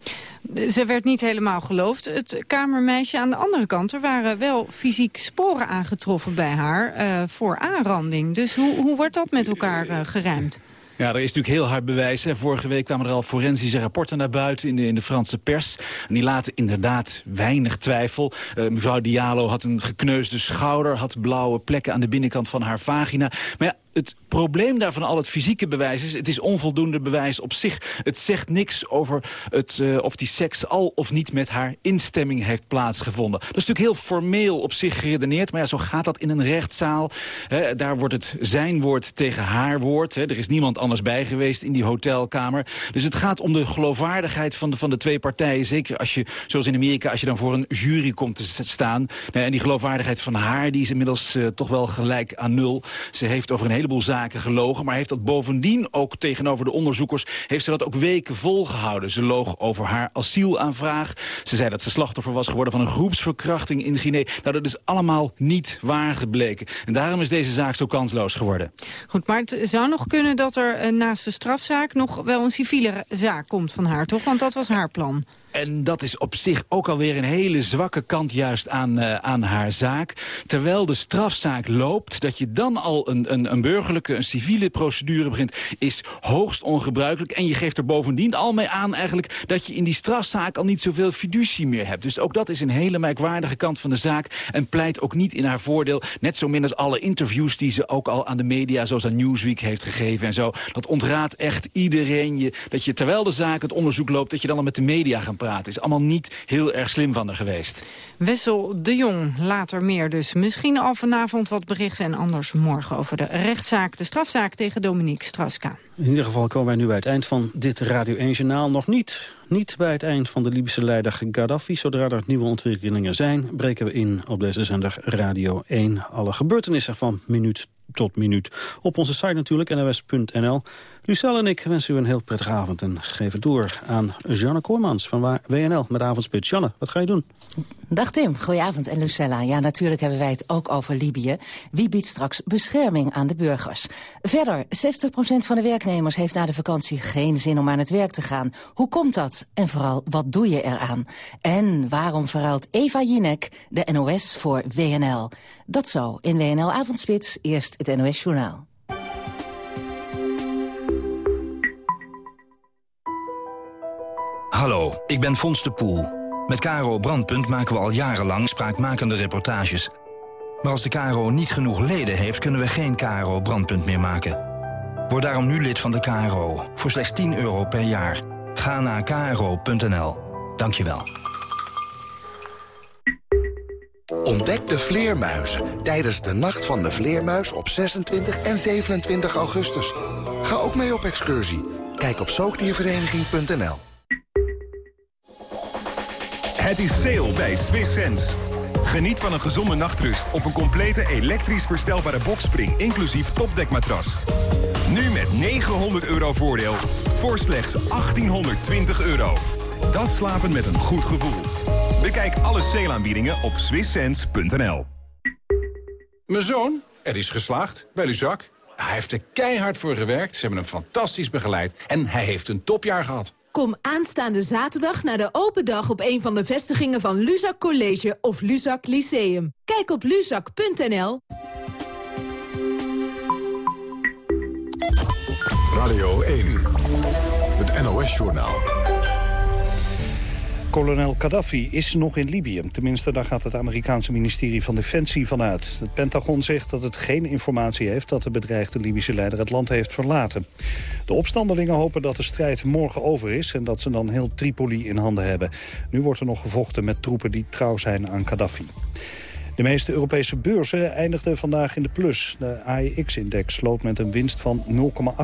Ze werd niet helemaal geloofd. Het kamermeisje aan de andere kant, er waren wel fysiek sporen aangetroffen bij haar... Uh, voor aanranding. Dus hoe, hoe wordt dat met elkaar uh, geruimd? Ja, er is natuurlijk heel hard bewijs. Hè. Vorige week kwamen er al forensische rapporten naar buiten in de, in de Franse pers. En die laten inderdaad weinig twijfel. Uh, mevrouw Diallo had een gekneusde schouder, had blauwe plekken aan de binnenkant van haar vagina. Maar ja, het probleem daarvan al het fysieke bewijs is... het is onvoldoende bewijs op zich. Het zegt niks over het, uh, of die seks al of niet met haar instemming heeft plaatsgevonden. Dat is natuurlijk heel formeel op zich geredeneerd... maar ja, zo gaat dat in een rechtszaal. Daar wordt het zijn woord tegen haar woord. Er is niemand anders bij geweest in die hotelkamer. Dus het gaat om de geloofwaardigheid van de, van de twee partijen. Zeker als je, zoals in Amerika, als je dan voor een jury komt te staan. En die geloofwaardigheid van haar die is inmiddels uh, toch wel gelijk aan nul. Ze heeft over een zaken gelogen... maar heeft dat bovendien ook tegenover de onderzoekers... heeft ze dat ook weken volgehouden. Ze loog over haar asielaanvraag. Ze zei dat ze slachtoffer was geworden van een groepsverkrachting in Guinea. Nou, dat is allemaal niet waar gebleken. En daarom is deze zaak zo kansloos geworden. Goed, maar het zou nog kunnen dat er naast de strafzaak... nog wel een civiele zaak komt van haar, toch? Want dat was haar plan. En dat is op zich ook alweer een hele zwakke kant juist aan, uh, aan haar zaak. Terwijl de strafzaak loopt, dat je dan al een, een, een burgerlijke, een civiele procedure begint, is hoogst ongebruikelijk. En je geeft er bovendien al mee aan eigenlijk dat je in die strafzaak al niet zoveel fiducie meer hebt. Dus ook dat is een hele merkwaardige kant van de zaak en pleit ook niet in haar voordeel. Net zo min als alle interviews die ze ook al aan de media, zoals aan Newsweek, heeft gegeven en zo. Dat ontraadt echt iedereen je, dat je terwijl de zaak het onderzoek loopt, dat je dan al met de media gaat praten. Is allemaal niet heel erg slim van haar geweest. Wessel de Jong, later meer dus. Misschien al vanavond wat berichten en anders morgen over de rechtszaak, de strafzaak tegen Dominique Straska. In ieder geval komen wij nu bij het eind van dit Radio 1-journaal. Nog niet, niet bij het eind van de Libische leider Gaddafi. Zodra er nieuwe ontwikkelingen zijn, breken we in op deze zender Radio 1. Alle gebeurtenissen van minuut tot minuut. Op onze site natuurlijk, nws.nl. Lucelle en ik wensen u een heel prettige avond en geven door aan Janne Koormans van WNL met Avondspits. Janne, wat ga je doen? Dag Tim, goedenavond en Lucella. Ja, natuurlijk hebben wij het ook over Libië. Wie biedt straks bescherming aan de burgers? Verder, 60% van de werknemers heeft na de vakantie geen zin om aan het werk te gaan. Hoe komt dat? En vooral, wat doe je eraan? En waarom verruilt Eva Jinek de NOS voor WNL? Dat zo in WNL Avondspits, eerst het NOS Journaal. Hallo, ik ben Fons de Poel. Met Caro Brandpunt maken we al jarenlang spraakmakende reportages. Maar als de KRO niet genoeg leden heeft, kunnen we geen KRO Brandpunt meer maken. Word daarom nu lid van de KRO, voor slechts 10 euro per jaar. Ga naar kro.nl. Dank je wel. Ontdek de vleermuizen tijdens de Nacht van de Vleermuis op 26 en 27 augustus. Ga ook mee op excursie. Kijk op zoogdiervereniging.nl. Het is sale bij Swiss Sense. Geniet van een gezonde nachtrust op een complete elektrisch verstelbare boxspring... inclusief topdekmatras. Nu met 900 euro voordeel voor slechts 1820 euro. Dat slapen met een goed gevoel. Bekijk alle sale op swisssense.nl. Mijn zoon, er is geslaagd bij Luzak. Hij heeft er keihard voor gewerkt, ze hebben hem fantastisch begeleid... en hij heeft een topjaar gehad. Kom aanstaande zaterdag naar de open dag op een van de vestigingen van Luzak College of Luzak Lyceum. Kijk op luzak.nl. Radio 1, het NOS-journaal. Kolonel Gaddafi is nog in Libië. Tenminste, daar gaat het Amerikaanse ministerie van Defensie vanuit. Het Pentagon zegt dat het geen informatie heeft... dat de bedreigde Libische leider het land heeft verlaten. De opstandelingen hopen dat de strijd morgen over is... en dat ze dan heel Tripoli in handen hebben. Nu wordt er nog gevochten met troepen die trouw zijn aan Gaddafi. De meeste Europese beurzen eindigden vandaag in de plus. De AEX-index sloot met een winst van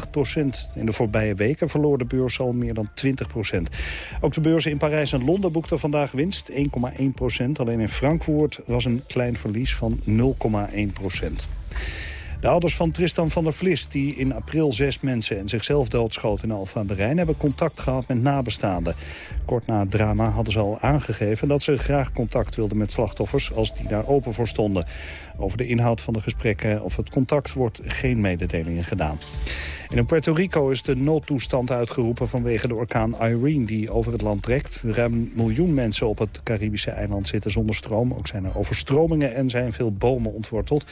0,8 procent. In de voorbije weken verloor de beurs al meer dan 20 procent. Ook de beurzen in Parijs en Londen boekten vandaag winst, 1,1 procent. Alleen in Frankfurt was een klein verlies van 0,1 procent. De ouders van Tristan van der Vlis, die in april zes mensen en zichzelf doodschoot in Alfa aan de Rijn, hebben contact gehad met nabestaanden. Kort na het drama hadden ze al aangegeven dat ze graag contact wilden met slachtoffers als die daar open voor stonden. Over de inhoud van de gesprekken of het contact wordt geen mededelingen gedaan. in Puerto Rico is de noodtoestand uitgeroepen vanwege de orkaan Irene die over het land trekt. Ruim een miljoen mensen op het Caribische eiland zitten zonder stroom. Ook zijn er overstromingen en zijn veel bomen ontworteld.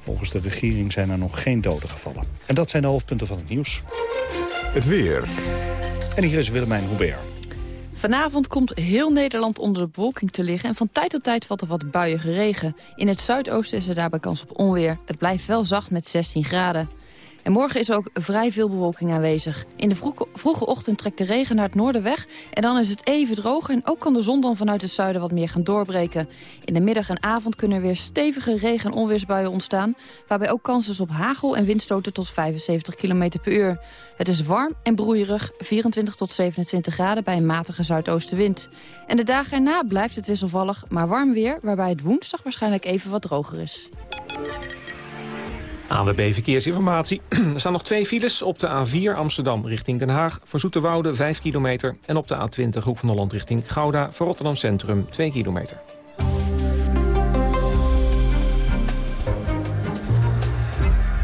Volgens de regering zijn er nog geen doden gevallen. En dat zijn de hoofdpunten van het nieuws. Het weer. En hier is Willemijn Hubert. Vanavond komt heel Nederland onder de bewolking te liggen... en van tijd tot tijd valt er wat buiige regen. In het zuidoosten is er daarbij kans op onweer. Het blijft wel zacht met 16 graden. En morgen is ook vrij veel bewolking aanwezig. In de vroege, ochtend trekt de regen naar het noorden weg... en dan is het even droger en ook kan de zon dan vanuit het zuiden wat meer gaan doorbreken. In de middag en avond kunnen er weer stevige regen- en onweersbuien ontstaan... waarbij ook kans is op hagel en windstoten tot 75 km per uur. Het is warm en broeierig, 24 tot 27 graden bij een matige zuidoostenwind. En de dagen erna blijft het wisselvallig, maar warm weer... waarbij het woensdag waarschijnlijk even wat droger is. ANWB Verkeersinformatie. er staan nog twee files op de A4 Amsterdam richting Den Haag... voor Zoeterwoude 5 kilometer... en op de A20 Hoek van Holland richting Gouda... voor Rotterdam Centrum 2 kilometer.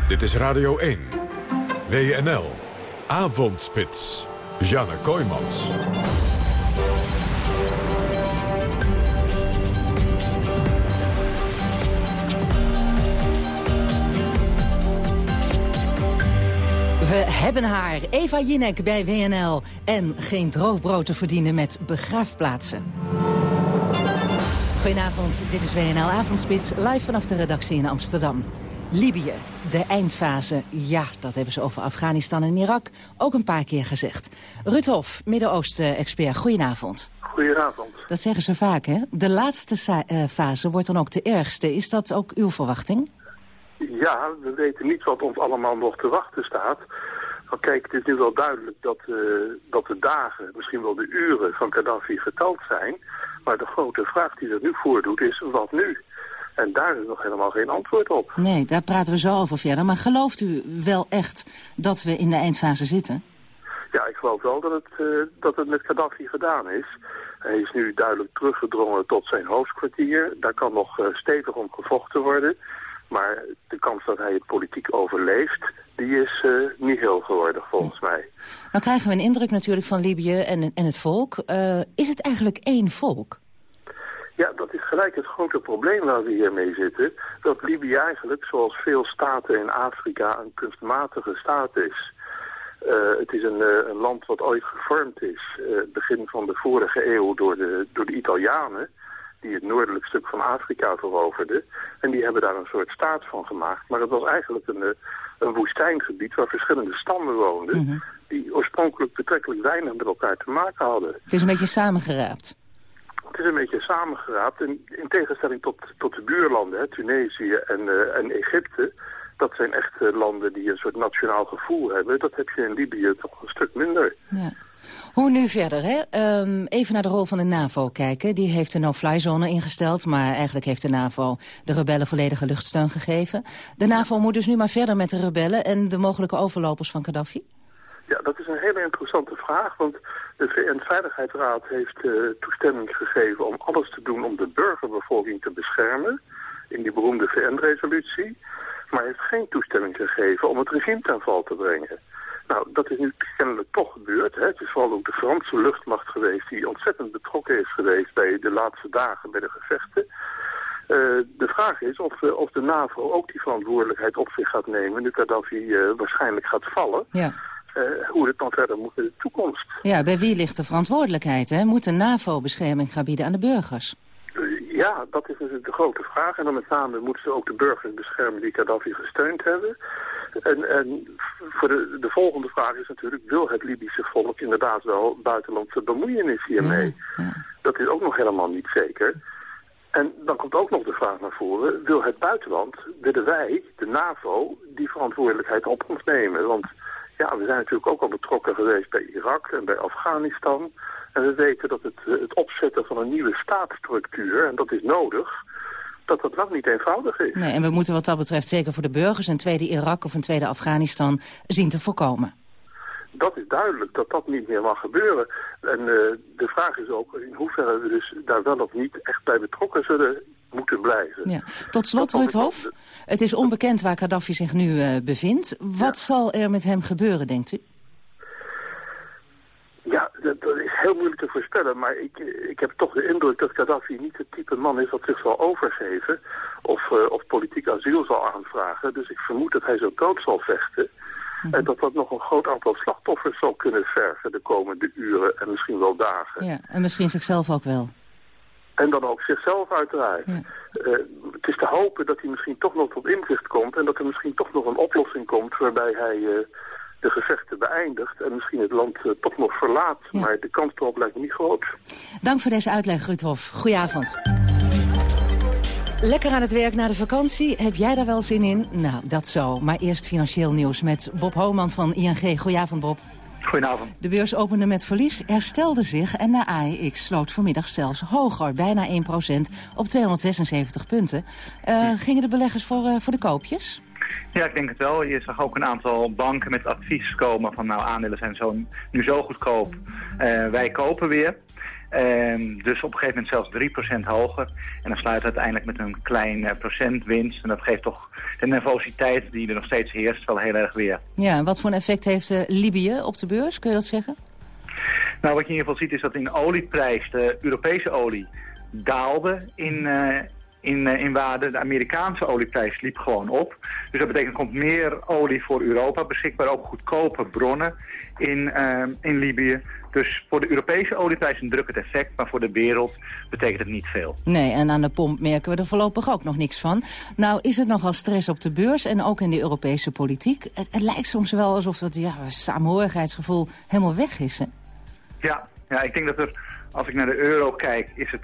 Dit is Radio 1. WNL. Avondspits. Janne Kooijmans. We hebben haar, Eva Jinek bij WNL. En geen droogbrood te verdienen met begraafplaatsen. Goedenavond, dit is WNL Avondspits, live vanaf de redactie in Amsterdam. Libië, de eindfase. Ja, dat hebben ze over Afghanistan en Irak ook een paar keer gezegd. Ruud Hof, Midden-Oosten-expert, goedenavond. Goedenavond. Dat zeggen ze vaak, hè? De laatste eh, fase wordt dan ook de ergste. Is dat ook uw verwachting? Ja, we weten niet wat ons allemaal nog te wachten staat. Maar kijk, het is nu wel duidelijk dat, uh, dat de dagen, misschien wel de uren van Gaddafi geteld zijn. Maar de grote vraag die er nu voordoet is, wat nu? En daar is nog helemaal geen antwoord op. Nee, daar praten we zo over verder. Maar gelooft u wel echt dat we in de eindfase zitten? Ja, ik geloof wel dat het, uh, dat het met Gaddafi gedaan is. Hij is nu duidelijk teruggedrongen tot zijn hoofdkwartier. Daar kan nog uh, stevig om gevochten worden. Maar de kans dat hij het politiek overleeft, die is uh, niet heel geworden volgens mij. Nou krijgen we een indruk natuurlijk van Libië en, en het volk. Uh, is het eigenlijk één volk? Ja, dat is gelijk het grote probleem waar we hier mee zitten. Dat Libië eigenlijk, zoals veel staten in Afrika, een kunstmatige staat is. Uh, het is een, een, land wat ooit gevormd is, begin van de vorige eeuw, door de, door de Italianen die het noordelijk stuk van Afrika veroverden. En die hebben daar een soort staat van gemaakt. Maar het was eigenlijk een, een woestijngebied waar verschillende stammen woonden... Mhm. die oorspronkelijk betrekkelijk weinig met elkaar te maken hadden. Het is een beetje samengeraapt. Het is een beetje samengeraapt. En in tegenstelling tot, tot de buurlanden, hè, Tunesië en, uh, en Egypte... dat zijn echt landen die een soort nationaal gevoel hebben. Dat heb je in Libië toch een stuk minder. Ja. Hoe nu verder? Hè? Um, even naar de rol van de NAVO kijken. Die heeft de no-fly-zone ingesteld, maar eigenlijk heeft de NAVO de rebellen volledige luchtsteun gegeven. De NAVO moet dus nu maar verder met de rebellen en de mogelijke overlopers van Gaddafi? Ja, dat is een hele interessante vraag, want de VN-veiligheidsraad heeft uh, toestemming gegeven om alles te doen om de burgerbevolking te beschermen, in die beroemde VN-resolutie, maar heeft geen toestemming gegeven om het regime ten val te brengen. Nou, dat is nu kennelijk toch gebeurd. Hè. Het is vooral ook de Franse luchtmacht geweest die ontzettend betrokken is geweest bij de laatste dagen bij de gevechten. Uh, de vraag is of, uh, of de NAVO ook die verantwoordelijkheid op zich gaat nemen nu Gaddafi uh, waarschijnlijk gaat vallen. Ja. hoe het dan verder moet in de toekomst. Ja, bij wie ligt de verantwoordelijkheid? Hè? Moet de NAVO bescherming gaan bieden aan de burgers? Ja, dat is natuurlijk de grote vraag. En dan met name moeten ze ook de burgers beschermen die Gaddafi gesteund hebben. En, en voor de, de volgende vraag is natuurlijk, wil het Libische volk inderdaad wel buitenlandse bemoeienis hiermee? Dat is ook nog helemaal niet zeker. En dan komt ook nog de vraag naar voren, wil het buitenland, willen wij, de NAVO, die verantwoordelijkheid op ons nemen? Want ja, we zijn natuurlijk ook al betrokken geweest bij Irak en bij Afghanistan. En we weten dat het, het opzetten van een nieuwe staatsstructuur, en dat is nodig, dat dat lang niet eenvoudig is. Nee, en we moeten wat dat betreft zeker voor de burgers... een tweede Irak of een tweede Afghanistan zien te voorkomen. Dat is duidelijk dat dat niet meer mag gebeuren. En uh, de vraag is ook in hoeverre we dus daar wel of niet echt bij betrokken zullen moeten blijven. Ja. Tot slot, Ruthof, het is onbekend waar Gaddafi zich nu uh, bevindt. Wat zal er met hem gebeuren, denkt u? Ja, dat, heel moeilijk te voorspellen, maar ik, ik heb toch de indruk dat Gaddafi niet het type man is dat zich zal overgeven of, uh, of politiek asiel zal aanvragen. Dus ik vermoed dat hij zo dood zal vechten. Mhm. En dat dat nog een groot aantal slachtoffers zal kunnen vergen de komende uren en misschien wel dagen. Ja, en misschien zichzelf ook wel. En dan ook zichzelf uiteraard. Ja. Uh, het is te hopen dat hij misschien toch nog tot inzicht komt en dat er misschien toch nog een oplossing komt waarbij hij... Uh, de gevechten beëindigt en misschien het land uh, toch nog verlaat. Maar de kans erop lijkt niet groot. Dank voor deze uitleg, Ruthof. Goedenavond. Lekker aan het werk na de vakantie. Heb jij daar wel zin in? Nou, dat zo. Maar eerst financieel nieuws met Bob Hooman van ING. Goedenavond, Bob. Goedenavond. De beurs opende met verlies, herstelde zich en de AEX sloot vanmiddag zelfs hoger. Bijna 1% op 276 punten. Uh, gingen de beleggers voor, uh, voor de koopjes? Ja, ik denk het wel. Je zag ook een aantal banken met advies komen van nou aandelen zijn zo, nu zo goedkoop. Uh, wij kopen weer. Uh, dus op een gegeven moment zelfs 3% hoger. En dan sluit het uiteindelijk met een klein uh, procent winst. En dat geeft toch de nervositeit die er nog steeds heerst wel heel erg weer. Ja, en wat voor een effect heeft uh, Libië op de beurs? Kun je dat zeggen? Nou, wat je in ieder geval ziet is dat in de olieprijs, de Europese olie, daalde in, in, eh, in waarde. De Amerikaanse olieprijs liep gewoon op. Dus dat betekent er komt meer olie voor Europa beschikbaar. Ook goedkope bronnen in, uh, in Libië. Dus voor de Europese olieprijs een drukkend effect, maar voor de wereld betekent het niet veel. Nee, en aan de pomp merken we er voorlopig ook nog niks van. Nou is het nogal stress op de beurs en ook in de Europese politiek. Het, het lijkt soms wel alsof dat ja, samenhorigheidsgevoel helemaal weg is. Hè? Ja, ja, ik denk dat er, als ik naar de euro kijk, is het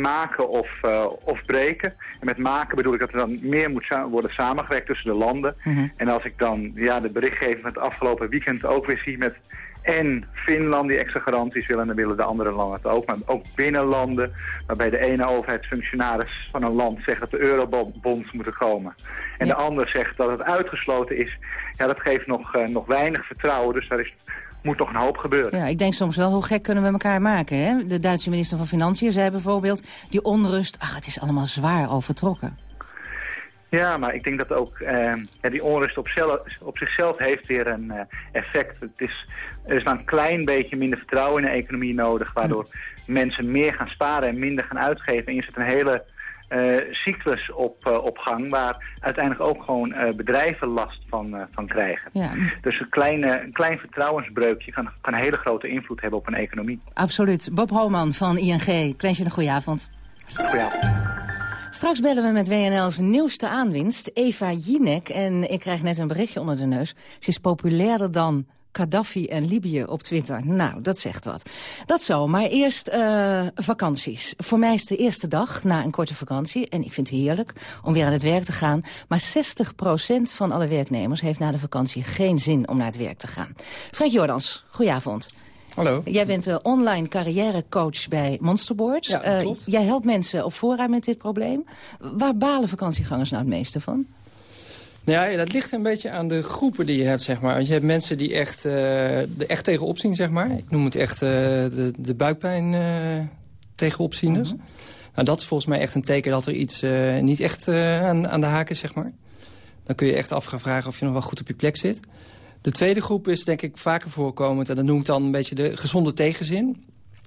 maken of, uh, of breken. En met maken bedoel ik dat er dan meer moet worden samengewerkt tussen de landen. Mhm. En als ik dan ja, de berichtgeving van het afgelopen weekend ook weer zie met en Finland die extra garanties willen, en dan willen de andere landen het ook. Maar ook binnenlanden, waarbij de ene overheidsfunctionaris van een land zegt dat de eurobonds moeten komen. En de ander zegt dat het uitgesloten is. Ja, dat geeft nog, uh, nog weinig vertrouwen. Dus daar is moet toch een hoop gebeuren. Ja, ik denk soms wel, hoe gek kunnen we elkaar maken? Hè? De Duitse minister van Financiën zei bijvoorbeeld... die onrust, ach, het is allemaal zwaar overtrokken. Ja, maar ik denk dat ook eh, die onrust op, zelf, op, zichzelf heeft weer een uh, effect. Het is, er is maar een klein beetje minder vertrouwen in de economie nodig... waardoor mensen meer gaan sparen en minder gaan uitgeven. En je zet een hele eh, cyclus op, eh, op gang... waar uiteindelijk ook gewoon eh, bedrijven last van, eh, van krijgen. Ja, Dus een, kleine, een klein vertrouwensbreukje kan, kan een hele grote invloed hebben op een economie. absoluut. Bob Homan van ING, ik wens je een goede avond. Goedenavond. Straks bellen we met WNL's nieuwste aanwinst, Eva Jinek. En ik krijg net een berichtje onder de neus. Ze is populairder dan Gaddafi en Libië op Twitter. Nou, dat zegt wat. Dat zo, maar eerst eh, vakanties. Voor mij is de eerste dag na een korte vakantie. En ik vind het heerlijk om weer aan het werk te gaan. Maar 60% van alle werknemers heeft na de vakantie geen zin om naar het werk te gaan. Fred Jordans, goedenavond. Hallo. Jij bent de online carrièrecoach bij Monsterboard. Ja, dat Eh, klopt. jij helpt mensen op voorraad met dit probleem. Waar balen vakantiegangers nou het meeste van? Nou ja, dat ligt een beetje aan de groepen die je hebt, zeg maar. Want je hebt mensen die echt, eh er echt tegenop zien, zeg maar. Ik noem het echt eh, de, de buikpijn eh tegenop zien dus. Nou, dat is volgens mij echt een teken dat er iets eh, niet echt eh, aan, aan de haak is, zeg maar. Dan kun je echt af gaan vragen of je nog wel goed op je plek zit. De tweede groep is denk ik vaker voorkomend. En dat noem ik dan een beetje de gezonde tegenzin.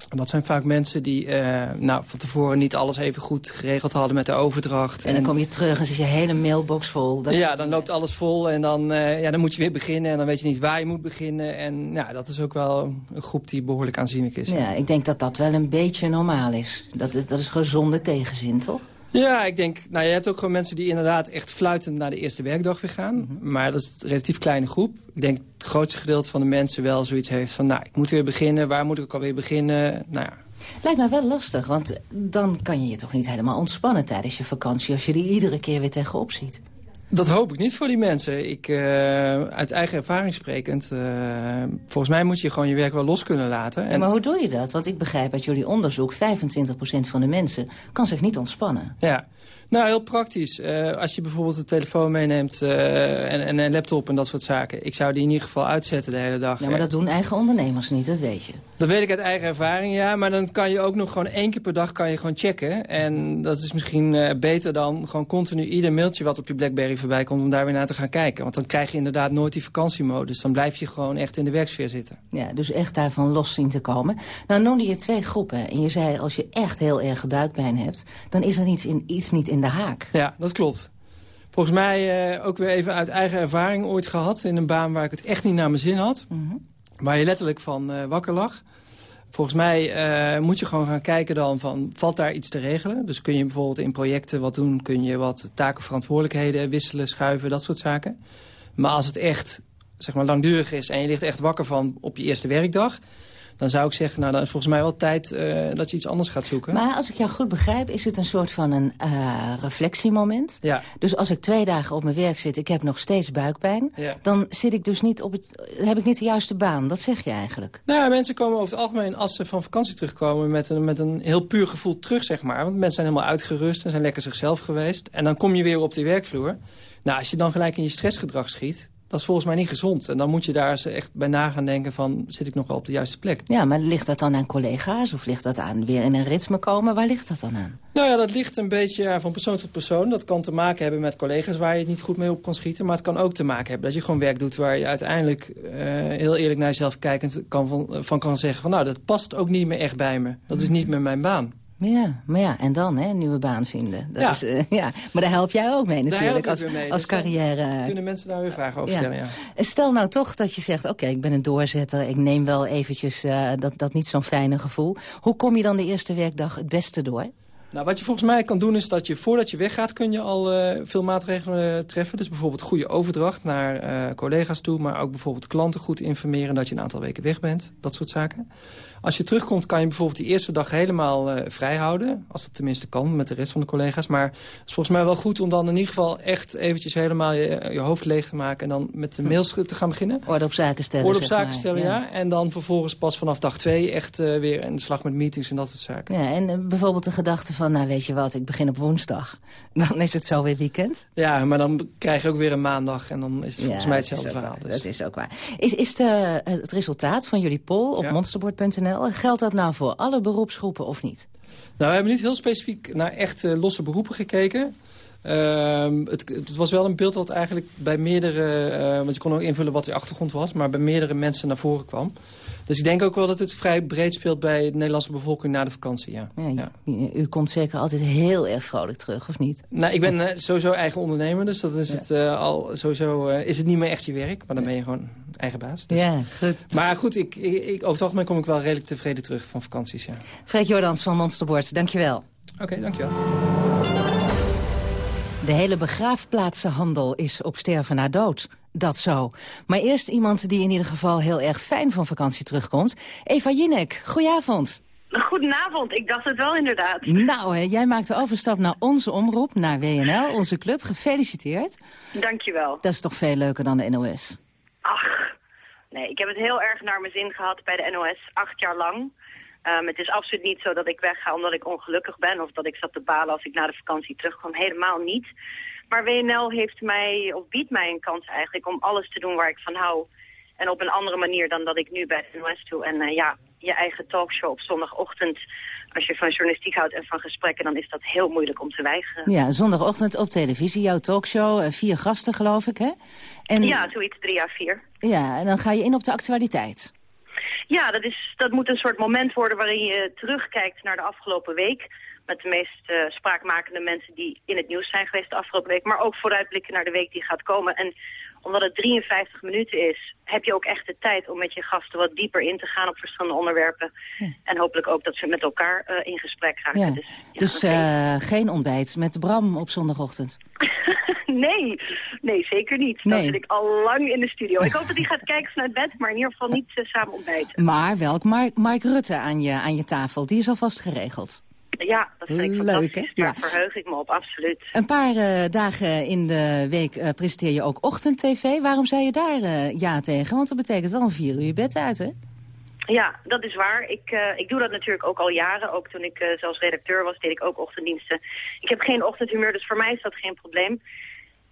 En dat zijn vaak mensen die eh, nou, van tevoren niet alles even goed geregeld hadden met de overdracht. En dan kom je terug en zit je hele mailbox vol. Dat ja, dan loopt alles vol en dan, eh, ja, dan moet je weer beginnen. En dan weet je niet waar je moet beginnen. En ja, dat is ook wel een groep die behoorlijk aanzienlijk is. Ja, ik denk dat dat wel een beetje normaal is. Dat is, dat is gezonde tegenzin, toch? Ja, ik denk, nou je hebt ook gewoon mensen die inderdaad echt fluitend naar de eerste werkdag weer gaan. Maar dat is een relatief kleine groep. Ik denk het grootste gedeelte van de mensen wel zoiets heeft van, nou, ik moet weer beginnen. Waar moet ik alweer beginnen? Nou ja. Lijkt mij wel lastig, want dan kan je je toch niet helemaal ontspannen tijdens je vakantie... als je die iedere keer weer tegenop ziet. Dat hoop ik niet voor die mensen. Ik, eh, uit eigen ervaring sprekend, eh, volgens mij moet je gewoon je werk wel los kunnen laten. Ja, maar hoe doe je dat? Want ik begrijp uit jullie onderzoek... 25% van de mensen kan zich niet ontspannen. Ja, nou heel praktisch. Eh, als je bijvoorbeeld een telefoon meeneemt eh, en, en een laptop en dat soort zaken. Ik zou die in ieder geval uitzetten de hele dag. Ja, maar dat doen eigen ondernemers niet, dat weet je. Dat weet ik uit eigen ervaring, ja. Maar dan kan je ook nog gewoon één keer per dag kan je gewoon checken. En dat is misschien eh, beter dan gewoon continu ieder mailtje wat op je Blackberry voorbij komt... om daar weer naar te gaan kijken. Want dan krijg je inderdaad nooit die vakantiemodus. Dan blijf je gewoon echt in de werksfeer zitten. Ja, dus echt daarvan los zien te komen. Nou noemde je twee groepen en je zei als je echt heel erg buikpijn hebt... dan is er iets, in, iets niet in de haak. Ja, dat klopt. Volgens mij eh, ook weer even uit eigen ervaring ooit gehad... in een baan waar ik het echt niet naar mijn zin had. Waar je letterlijk van eh, wakker lag. Volgens mij eh, moet je gewoon gaan kijken dan van, valt daar iets te regelen? Dus kun je bijvoorbeeld in projecten wat doen, kun je wat taken, verantwoordelijkheden wisselen, schuiven, dat soort zaken. Maar als het echt zeg maar, langdurig is en je ligt echt wakker van op je eerste werkdag... dan zou ik zeggen, nou, dan is volgens mij wel tijd eh, dat je iets anders gaat zoeken. Maar als ik jou goed begrijp, is het een soort van een eh, reflectiemoment. Ja. Dus als ik twee dagen op mijn werk zit, ik heb nog steeds buikpijn... Ja. dan zit ik dus niet op het, heb ik niet de juiste baan. Dat zeg je eigenlijk. Nou ja, mensen komen over het algemeen als ze van vakantie terugkomen met een, met een heel puur gevoel terug, zeg maar. Want mensen zijn helemaal uitgerust en zijn lekker zichzelf geweest. En dan kom je weer op die werkvloer. Nou, als je dan gelijk in je stressgedrag schiet, dat is volgens mij niet gezond. En dan moet je daar eens echt bij na gaan denken van, zit ik nog wel op de juiste plek? Ja, maar ligt dat dan aan collega's of ligt dat aan weer in een ritme komen? Waar ligt dat dan aan? Nou ja, dat ligt een beetje van persoon tot persoon. Dat kan te maken hebben met collega's waar je het niet goed mee op kan schieten. Maar het kan ook te maken hebben dat je gewoon werk doet... waar je uiteindelijk eh, heel eerlijk naar jezelf kijkend kan van, van kan zeggen... van nou, dat past ook niet meer echt bij me. Dat is niet meer mijn baan. Ja, maar ja, en dan hè, een nieuwe baan vinden. Dat Ja. Is, eh, [LAUGHS] ja. Maar daar help jij ook mee natuurlijk, als, mee. als Dus carrière... Kunnen mensen daar weer vragen over Ja. stellen, ja. Stel nou toch dat je zegt, oké, ik ben een doorzetter... ik neem wel eventjes eh, dat, dat niet zo'n fijne gevoel. Hoe kom je dan de eerste werkdag het beste door? Nou, wat je volgens mij kan doen is dat je voordat je weggaat... kun je al eh, veel maatregelen treffen. Dus bijvoorbeeld goede overdracht naar eh, collega's toe... maar ook bijvoorbeeld klanten goed informeren dat je een aantal weken weg bent. Dat soort zaken. Als je terugkomt kan je bijvoorbeeld die eerste dag helemaal eh vrij houden. Als dat tenminste kan met de rest van de collega's. Maar het is volgens mij wel goed om dan in ieder geval echt eventjes helemaal je, je hoofd leeg te maken... en dan met de mails te gaan beginnen. Orde op zaken stellen, Orde op zaken stellen, ja. ja. En dan vervolgens pas vanaf dag twee echt eh, weer in de slag met meetings en dat soort zaken. Ja, en eh, bijvoorbeeld de gedachte van, nou weet je wat, ik begin op woensdag. [LAUGHS] Dan is het zo weer weekend. Ja, maar dan krijg je ook weer een maandag en dan is het volgens mij hetzelfde verhaal. Dus. Dat is ook waar. Is, is de, het resultaat van jullie poll op Ja. Geldt dat nou voor alle beroepsgroepen of niet? Nou, we hebben niet heel specifiek naar echt eh, losse beroepen gekeken. Ehm, het, het was wel een beeld dat eigenlijk bij meerdere... eh, want je kon ook invullen wat die achtergrond was... maar bij meerdere mensen naar voren kwam. Dus ik denk ook wel dat het vrij breed speelt bij de Nederlandse bevolking na de vakantie, ja. ja, U komt zeker altijd heel erg vrolijk terug, of niet? Nou, ik ben uh, sowieso eigen ondernemer, dus dat is het uh, al sowieso uh, is het niet meer echt je werk, maar dan ben je gewoon eigen baas. Dus. Ja, goed. Maar goed, ik, ik, ik, over het algemeen kom ik wel redelijk tevreden terug van vakanties, ja. Fred Jordans van Monsterboard, dankjewel. Oké, okay, dankjewel. De hele begraafplaatsenhandel is op sterven na dood. Dat zo. Maar eerst iemand die in ieder geval heel erg fijn van vakantie terugkomt. Eva Jinek, goedenavond. Goedenavond, ik dacht het wel inderdaad. Nou, hè, jij maakt de overstap naar onze omroep, naar WNL, onze club. Gefeliciteerd. Dankjewel. Dat is toch veel leuker dan de NOS? Ach, nee, ik heb het heel erg naar mijn zin gehad bij de NOS, acht jaar lang. Um, het is absoluut niet zo dat ik wegga omdat ik ongelukkig ben of dat ik zat te balen als ik na de vakantie terugkwam. Helemaal niet. Maar WNL heeft mij, of biedt mij een kans eigenlijk om alles te doen waar ik van hou. En op een andere manier dan dat ik nu bij NOS doe. En uh, ja, je eigen talkshow op zondagochtend. Als je van journalistiek houdt en van gesprekken, dan is dat heel moeilijk om te weigeren. Ja, zondagochtend op televisie, jouw talkshow. Uh, vier gasten, geloof ik, hè? En... Ja, zoiets, drie à vier. Ja, en dan ga je in op de actualiteit. Ja, dat, is, dat moet een soort moment worden waarin je terugkijkt naar de afgelopen week. Met de meest uh, spraakmakende mensen die in het nieuws zijn geweest de afgelopen week. Maar ook vooruitblikken naar de week die gaat komen. En omdat het 53 minuten is, heb je ook echt de tijd om met je gasten wat dieper in te gaan op verschillende onderwerpen. Ja. En hopelijk ook dat ze met elkaar uh, in gesprek. Ja. Dus, ja, dus uh, geen ontbijt met Bram op zondagochtend? [LAUGHS] nee, nee, zeker niet. Nee. Dan zit ik al lang in de studio. Ik hoop dat hij gaat [LAUGHS] kijken vanuit bed, maar in ieder geval niet uh, samen ontbijten. Maar welk Mark, Mark Rutte aan je, aan je tafel, die is alvast geregeld. Ja, dat vind ik Leuk, hè? Daar ja. verheug ik me op, absoluut. Een paar uh, dagen in de week uh, presenteer je ook ochtend-tv. Waarom zei je daar uh, ja tegen? Want dat betekent wel een vier uur bed uit, hè? Ja, dat is waar. Ik, ik doe dat natuurlijk ook al jaren. Ook toen ik zelfs redacteur was, deed ik ook ochtenddiensten. Ik heb geen ochtendhumeur, dus voor mij is dat geen probleem.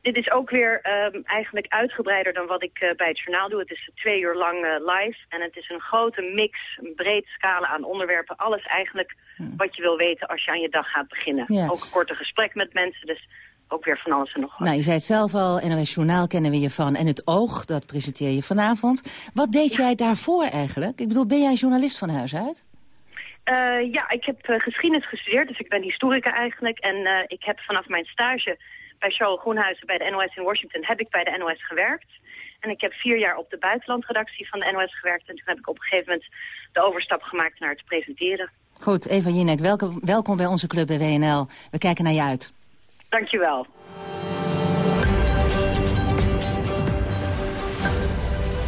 Dit is ook weer um, eigenlijk uitgebreider dan wat ik uh, bij het journaal doe. Het is twee uur lang uh, live en het is een grote mix, een breed scala aan onderwerpen. Alles eigenlijk wat je wil weten als je aan je dag gaat beginnen. Ja. Ook een korte gesprek met mensen, dus ook weer van alles en nog wat. Nou, je zei het zelf al, NOS Journaal kennen we je van. En het Oog, dat presenteer je vanavond. Wat deed ja. jij daarvoor eigenlijk? Ik bedoel, ben jij journalist van huis uit? Uh, ja, ik heb uh, geschiedenis gestudeerd, dus ik ben historica eigenlijk. En uh, ik heb vanaf mijn stage bij Charles Groenhuizen bij de NOS in Washington heb ik bij de NOS gewerkt. En ik heb vier jaar op de buitenlandredactie van de NOS gewerkt. En toen heb ik op een gegeven moment de overstap gemaakt naar het presenteren. Goed, Eva Jinek, welkom, welkom bij onze club bij WNL. We kijken naar je uit. Dankjewel.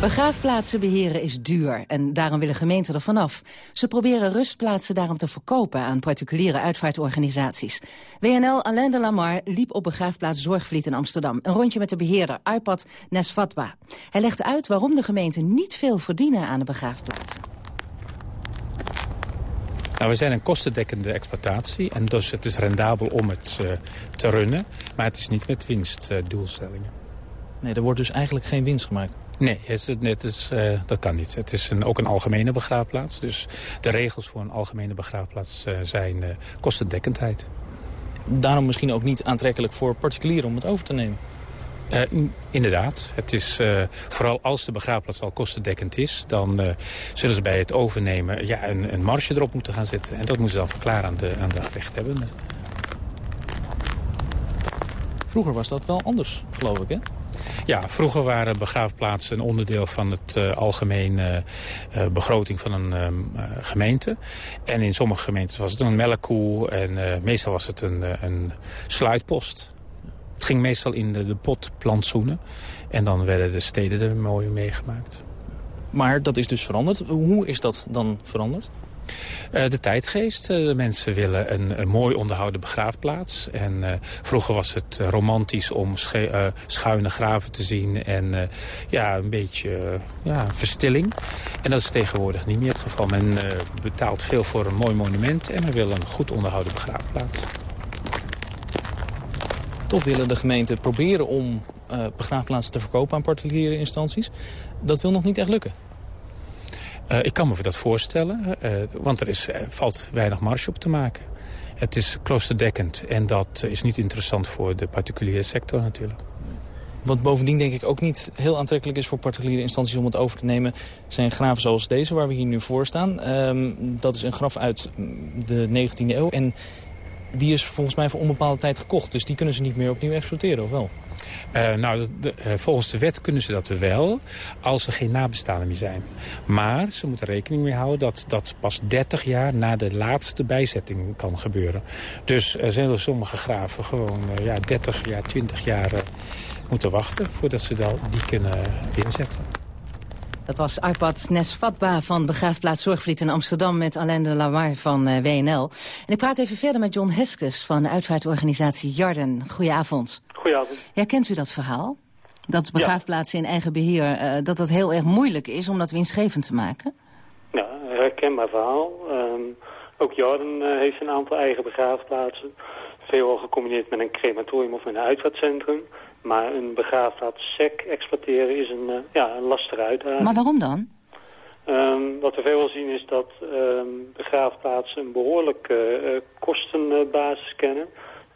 Begraafplaatsen beheren is duur en daarom willen gemeenten er vanaf. Ze proberen rustplaatsen daarom te verkopen aan particuliere uitvaartorganisaties. WNL Alain de Lamar liep op begraafplaats Zorgvliet in Amsterdam. Een rondje met de beheerder Arpad Nesvatba. Hij legde uit waarom de gemeenten niet veel verdienen aan de begraafplaats. Nou, we zijn een kostendekkende exploitatie en dus het is rendabel om het uh, te runnen. Maar het is niet met winstdoelstellingen. Uh, nee, er wordt dus eigenlijk geen winst gemaakt? Nee, het, het is, uh, dat kan niet. Het is een, ook een algemene begraafplaats. Dus de regels voor een algemene begraafplaats uh, zijn kostendekkendheid. Daarom misschien ook niet aantrekkelijk voor particulieren om het over te nemen? Inderdaad. Het is, vooral als de begraafplaats al kostendekkend is... dan zullen ze bij het overnemen ja, een, een marge erop moeten gaan zetten. En dat moeten ze dan verklaren aan de, aan de rechthebbende. Vroeger was dat wel anders, geloof ik, hè? Ja, vroeger waren begraafplaatsen een onderdeel van het uh, algemene uh, begroting van een uh, gemeente. En in sommige gemeentes was het een melkkoe en meestal was het een, een sluitpost. Het ging meestal in de, de potplantsoenen en dan werden de steden er mooi meegemaakt. Maar dat is dus veranderd. Hoe is dat dan veranderd? Uh, de tijdgeest. Uh, de mensen willen een, een, mooi onderhouden begraafplaats. En uh, vroeger was het romantisch om schuine graven te zien. En ja, een beetje ja, verstilling. En dat is tegenwoordig niet meer het geval. Men betaalt veel voor een mooi monument. En men wil een goed onderhouden begraafplaats. Toch willen de gemeenten proberen om begraafplaatsen te verkopen aan particuliere instanties. Dat wil nog niet echt lukken. Uh, ik kan me dat voorstellen, uh, want er is, valt weinig marge op te maken. Het is kloosterdekkend en dat is niet interessant voor de particuliere sector natuurlijk. Wat bovendien denk ik ook niet heel aantrekkelijk is voor particuliere instanties om het over te nemen... zijn graven zoals deze waar we hier nu voor staan. Ehm, dat is een graf uit de 19e eeuw. En die is volgens mij voor onbepaalde tijd gekocht. Dus die kunnen ze niet meer opnieuw exploiteren, of wel? Uh, nou, de, uh, volgens de wet kunnen ze dat wel, als er geen nabestaanden meer zijn. Maar ze moeten rekening mee houden dat dat pas 30 jaar na de laatste bijzetting kan gebeuren. Dus er zijn er sommige graven gewoon uh, ja, 30 jaar, 20 jaar moeten wachten voordat ze dat, die kunnen inzetten. Dat was Arpad Nesfatba van begraafplaats Zorgvliet in Amsterdam... met Alain de Lamar van uh, WNL. En ik praat even verder met John Heskes van de uitvaartorganisatie Jarden. Goedenavond. Goedenavond. Herkent u dat verhaal? Dat begraafplaatsen in eigen beheer, uh, dat dat heel erg moeilijk is om dat winstgevend te maken? Ja, herkenbaar verhaal. Um, ook Jarden uh, heeft een aantal eigen begraafplaatsen. Veelal gecombineerd met een crematorium of met een uitvaartcentrum. Maar een begraafplaats sec exploiteren is een, uh, ja, een lastige uitdaging. Maar waarom dan? Um, wat we veel zien is dat um, begraafplaatsen een behoorlijke uh, kostenbasis kennen.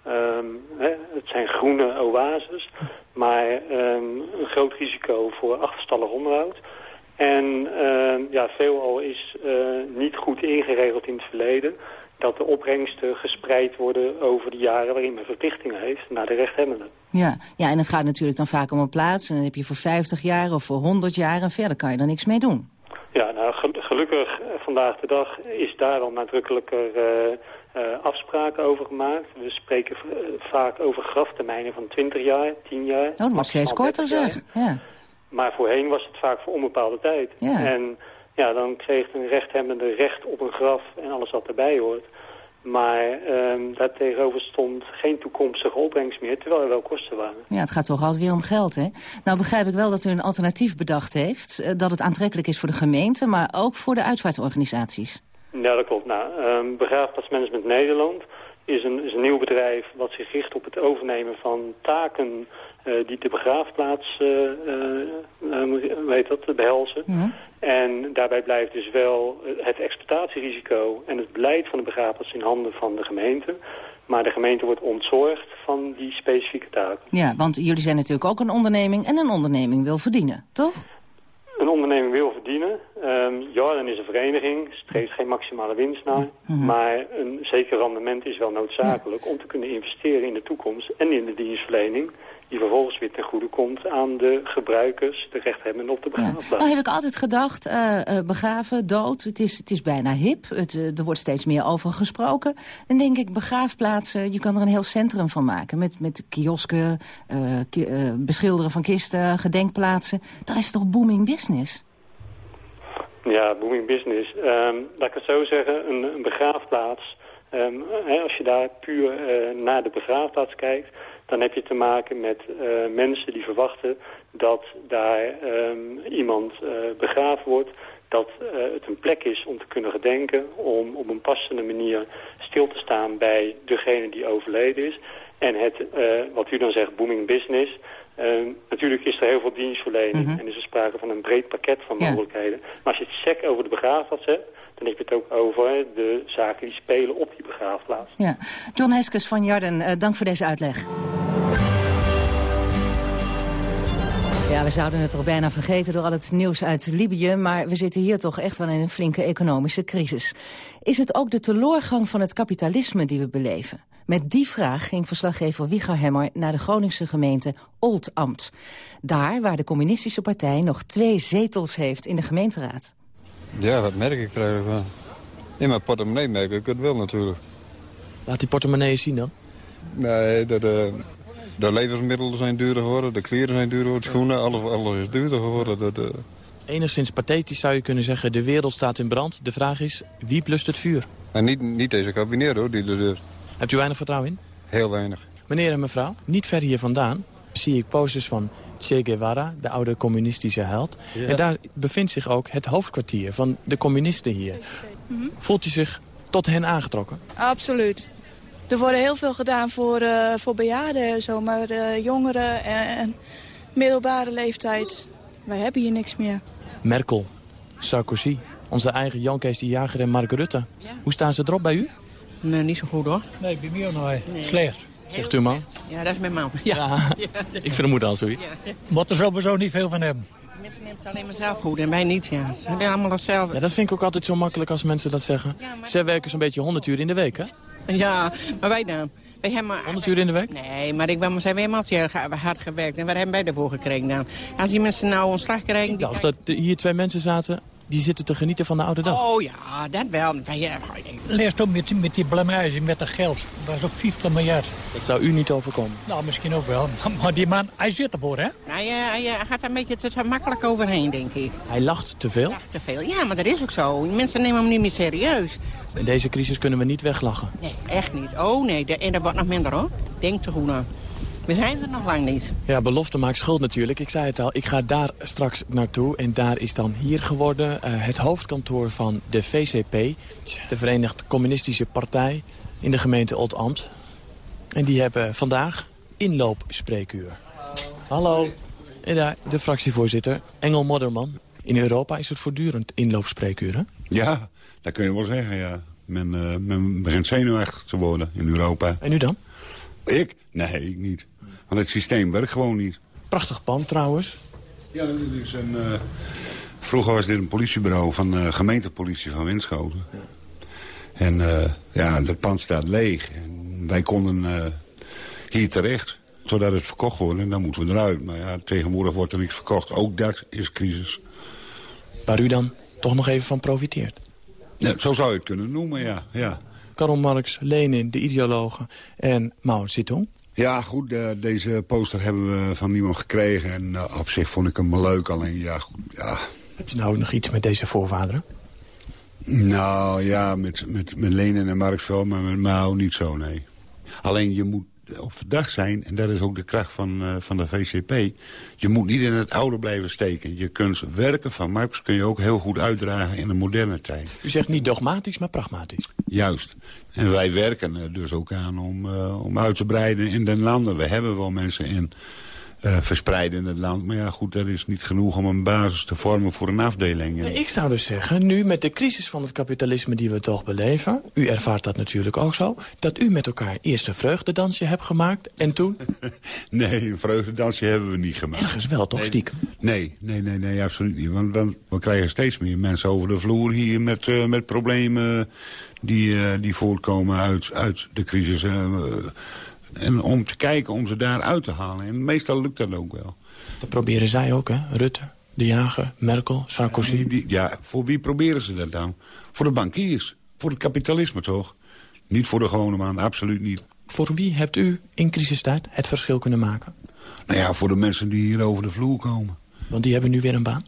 Um, hè, het zijn groene oases, maar een groot risico voor achterstallig onderhoud. En ja, veelal is uh, niet goed ingeregeld in het verleden dat de opbrengsten gespreid worden over de jaren waarin men verplichtingen heeft naar de rechthebbenden. Ja. ja, en het gaat natuurlijk dan vaak om een plaats. En dan heb je voor 50 jaar of voor 100 jaar en verder kan je er niks mee doen. Ja, nou gelukkig vandaag de dag is daar al nadrukkelijker uh, uh, afspraken over gemaakt. We spreken vaak over graftermijnen van 20 jaar, 10 jaar. Oh, dat wordt steeds korter zeg. Ja. Maar voorheen was het vaak voor onbepaalde tijd. Ja. En ja, dan kreeg een rechthebbende recht op een graf en alles wat erbij hoort. Maar um, daartegenover stond geen toekomstige opbrengst meer, terwijl er wel kosten waren. Ja, het gaat toch altijd weer om geld, hè? Nou begrijp ik wel dat u een alternatief bedacht heeft. Dat het aantrekkelijk is voor de gemeente, maar ook voor de uitvaartorganisaties. Ja, dat klopt. Nou, um, Begraafplaatsmanagement Nederland is een, is een nieuw bedrijf wat zich richt op het overnemen van taken die de begraafplaats uh, uh, weet dat, behelzen. Ja. En daarbij blijft dus wel het exploitatierisico en het beleid van de begraafplaats in handen van de gemeente. Maar de gemeente wordt ontzorgd van die specifieke taken. Ja, want jullie zijn natuurlijk ook een onderneming en een onderneming wil verdienen, toch? Een onderneming wil verdienen. Um, Jordan is een vereniging, streeft geen maximale winst naar. Mhm. Mm -hmm. Maar een zeker rendement is wel noodzakelijk ja. om te kunnen investeren in de toekomst en in de dienstverlening die vervolgens weer ten goede komt aan de gebruikers, de rechthebbenden op de begraafplaats. Ja. Nou heb ik altijd gedacht, uh, uh, begraven, dood, het is, het is bijna hip. Het, uh, er wordt steeds meer over gesproken. Dan denk ik, begraafplaatsen, je kan er een heel centrum van maken. Met, met kiosken, ki beschilderen van kisten, gedenkplaatsen. Dat is toch booming business? Ja, booming business. Um, laat ik het zo zeggen, een, een begraafplaats... Um, hè, als je daar puur naar de begraafplaats kijkt dan heb je te maken met uh, mensen die verwachten dat daar um, iemand uh, begraven wordt. Dat uh, het een plek is om te kunnen gedenken, om op een passende manier stil te staan bij degene die overleden is. En het, wat u dan zegt, booming business. natuurlijk is er heel veel dienstverlening Mhm. en is er sprake van een breed pakket van mogelijkheden. Maar als je het sec over de begraafplaats hebt, dan heb je het ook over de zaken die spelen op die begraafplaats. Ja. John Heskes van Jarden, uh, dank voor deze uitleg. Ja, we zouden het toch bijna vergeten door al het nieuws uit Libië... maar we zitten hier toch echt wel in een flinke economische crisis. Is het ook de teloorgang van het kapitalisme die we beleven? Met die vraag ging verslaggever Wieger Hemmer naar de Groningse gemeente Oldambt. Daar waar de communistische partij nog twee zetels heeft in de gemeenteraad. Ja, wat merk ik er eigenlijk van? In mijn portemonnee merk ik het wel natuurlijk. Laat die portemonnee zien dan. Nee, de, de, de levensmiddelen zijn duurder geworden, de kleren zijn duurder geworden, schoenen, alles, alles is duurder geworden. De, de... Enigszins pathetisch zou je kunnen zeggen, de wereld staat in brand. De vraag is, wie blust het vuur? En niet, niet deze kabinet hoor, die de deur. Hebt u weinig vertrouwen in? Heel weinig. Meneer en mevrouw, niet ver hier vandaan zie ik posters van Che Guevara, de oude communistische held. Ja. En daar bevindt zich ook het hoofdkwartier van de communisten hier. Voelt u zich tot hen aangetrokken? Absoluut. Er worden heel veel gedaan voor, uh, voor bejaarden en zo, maar uh, jongeren en, en, middelbare leeftijd, wij hebben hier niks meer. Merkel, Sarkozy, onze eigen Jan Kees de Jager en Mark Rutte. Hoe staan ze erop bij u? Nee, niet zo goed hoor. Nee, bij mij ook nog slecht. Zegt uw man? Ja, dat is mijn man. Ja. [LAUGHS] Ik moeder al zoiets. Moet er sowieso niet veel van hebben. Mensen neemt het alleen maar zelf goed en wij niet, ja. Ze doen allemaal hetzelfde. Ja, dat vind ik ook altijd zo makkelijk als mensen dat zeggen. Zij werken zo'n beetje 100 uur in de week, hè? Ja, maar wij dan? Wij hebben maar... 100 uur in de week? Nee, maar ik ben, maar zijn weer helemaal hard gewerkt. En waar hebben wij daarvoor gekregen dan? Als die mensen nou ontslag krijgen... Ik dacht dat hier twee mensen zaten die zitten te genieten van de oude dag. Oh ja, dat wel. Wij, Leerst ook met, met die blamage, met dat geld. Dat is ook 50 miljard. Dat zou u niet overkomen? Nou, misschien ook wel. [LAUGHS] Maar die man, hij zit ervoor, hè? Hij, uh, hij gaat er een beetje te makkelijk overheen, denk ik. Hij lacht te veel? Lacht te veel, ja, maar dat is ook zo. Mensen nemen hem niet meer serieus. In deze crisis kunnen we niet weglachen. Nee, echt niet. Oh nee, en dat wordt nog minder, hoor. Denk te goed aan. We zijn er nog lang niet. Ja, belofte maakt schuld natuurlijk. Ik zei het al, ik ga daar straks naartoe. En daar is dan hier geworden uh, het hoofdkantoor van de VCP. De Verenigde Communistische Partij in de gemeente Old-Ambt. En die hebben vandaag inloopspreekuur. Hallo. En daar de fractievoorzitter, Engel Modderman. In Europa is het voortdurend inloopspreekuur, hè? Ja, dat kun je wel zeggen, ja. Men, uh, men begint zenuwachtig te worden in Europa. En u dan? Ik? Nee, ik niet. Want het systeem werkt gewoon niet. Prachtig pand trouwens. Ja, dit is een... Uh, vroeger was dit een politiebureau van uh, gemeentepolitie van Winschoten. Ja. En uh, ja, dat pand staat leeg. En wij konden hier terecht, zodat het verkocht wordt. En dan moeten we eruit. Maar ja, tegenwoordig wordt er niks verkocht. Ook dat is crisis. Waar u dan toch nog even van profiteert? Ja, zo zou je het kunnen noemen, ja. ja. Karl Marx, Lenin, de ideologen en Mao Zedong. Ja, goed, uh, deze poster hebben we van niemand gekregen. En uh, op zich vond ik hem leuk, alleen ja, goed, ja. Heb je nou nog iets met deze voorvaderen? Nou ja, met, met, met Lenin en Marx wel, maar met Mao niet zo, nee. Alleen je moet op verdacht zijn, en dat is ook de kracht van, uh, van de VCP... je moet niet in het oude blijven steken. Je kunt werken van Marx kun je ook heel goed uitdragen in de moderne tijd. U zegt niet dogmatisch, maar pragmatisch. Juist. En wij werken er dus ook aan om, uh, om uit te breiden in den landen. We hebben wel mensen in uh, verspreiden in het land. Maar ja, goed, dat is niet genoeg om een basis te vormen voor een afdeling. Nee, ik zou dus zeggen, nu met de crisis van het kapitalisme die we toch beleven... u ervaart dat natuurlijk ook zo... dat u met elkaar eerst een vreugdedansje hebt gemaakt en toen... [LAUGHS] nee, een vreugdedansje hebben we niet gemaakt. Ergens wel, toch, nee, stiekem? Nee, nee, nee, nee, absoluut niet. Want, want we krijgen steeds meer mensen over de vloer hier met, uh, met problemen... die, uh, die voortkomen uit, uit de crisis... En om te kijken om ze daar uit te halen. En meestal lukt dat ook wel. Dat proberen zij ook, hè? Rutte, De Jager, Merkel, Sarkozy. Ja, die, ja, voor wie proberen ze dat dan? Voor de bankiers. Voor het kapitalisme, toch? Niet voor de gewone man, absoluut niet. Voor wie hebt u in crisistijd het verschil kunnen maken? Nou ja, voor de mensen die hier over de vloer komen. Want die hebben nu weer een baan?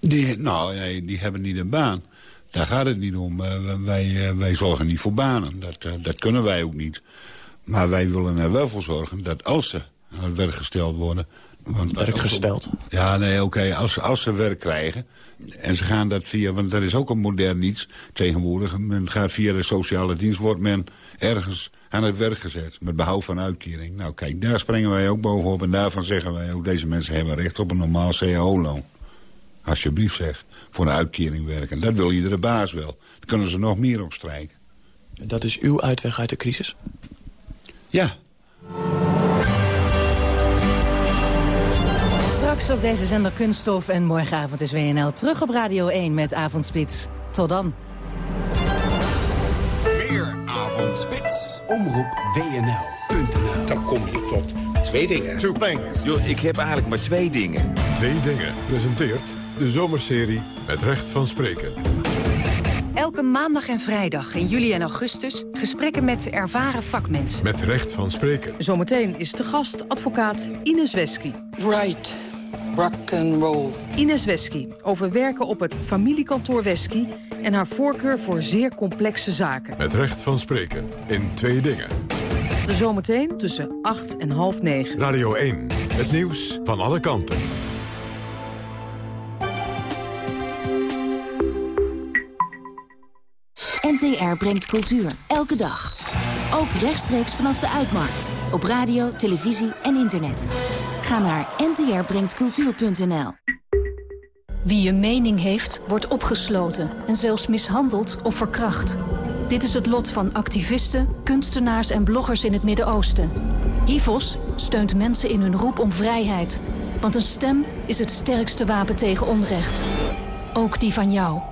Die, nou, nee, die hebben niet een baan. Daar gaat het niet om. Uh, wij, uh, wij zorgen niet voor banen. Dat, uh, dat kunnen wij ook niet. Maar wij willen er wel voor zorgen dat als ze aan het werk gesteld worden... Want werk gesteld? Ja, nee, oké. Okay. Als, als ze werk krijgen en ze gaan dat via... Want dat is ook een modern iets tegenwoordig. Men gaat via de sociale dienst, wordt men ergens aan het werk gezet. Met behoud van uitkering. Nou kijk, daar springen wij ook bovenop. En daarvan zeggen wij ook, deze mensen hebben recht op een normaal cao-loon. Alsjeblieft zeg, voor een uitkering werken. Dat wil iedere baas wel. Daar kunnen ze nog meer op strijken. Dat is uw uitweg uit de crisis? Ja. Straks op deze zender Kunststof en morgenavond is WNL terug op Radio 1 met Avondspits. Tot dan. Meer Avondspits. Omroep WNL.nl Dan kom je tot twee dingen. Two things. Yo, ik heb eigenlijk maar twee dingen. Twee dingen presenteert de zomerserie met recht van spreken. Elke maandag en vrijdag in juli en augustus gesprekken met ervaren vakmensen. Met recht van spreken. Zometeen is de gast advocaat Ines Wesky. Right. Rock and roll. Ines Wesky over werken op het familiekantoor Wesky... en haar voorkeur voor zeer complexe zaken. Met recht van spreken in twee dingen. Zometeen tussen 8 en half 9. Radio 1, het nieuws van alle kanten. NTR brengt cultuur, elke dag. Ook rechtstreeks vanaf de Uitmarkt. Op radio, televisie en internet. Ga naar ntrbrengtcultuur.nl Wie een mening heeft, wordt opgesloten en zelfs mishandeld of verkracht. Dit is het lot van activisten, kunstenaars en bloggers in het Midden-Oosten. HIVOS steunt mensen in hun roep om vrijheid. Want een stem is het sterkste wapen tegen onrecht. Ook die van jou.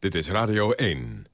Dit is Radio 1.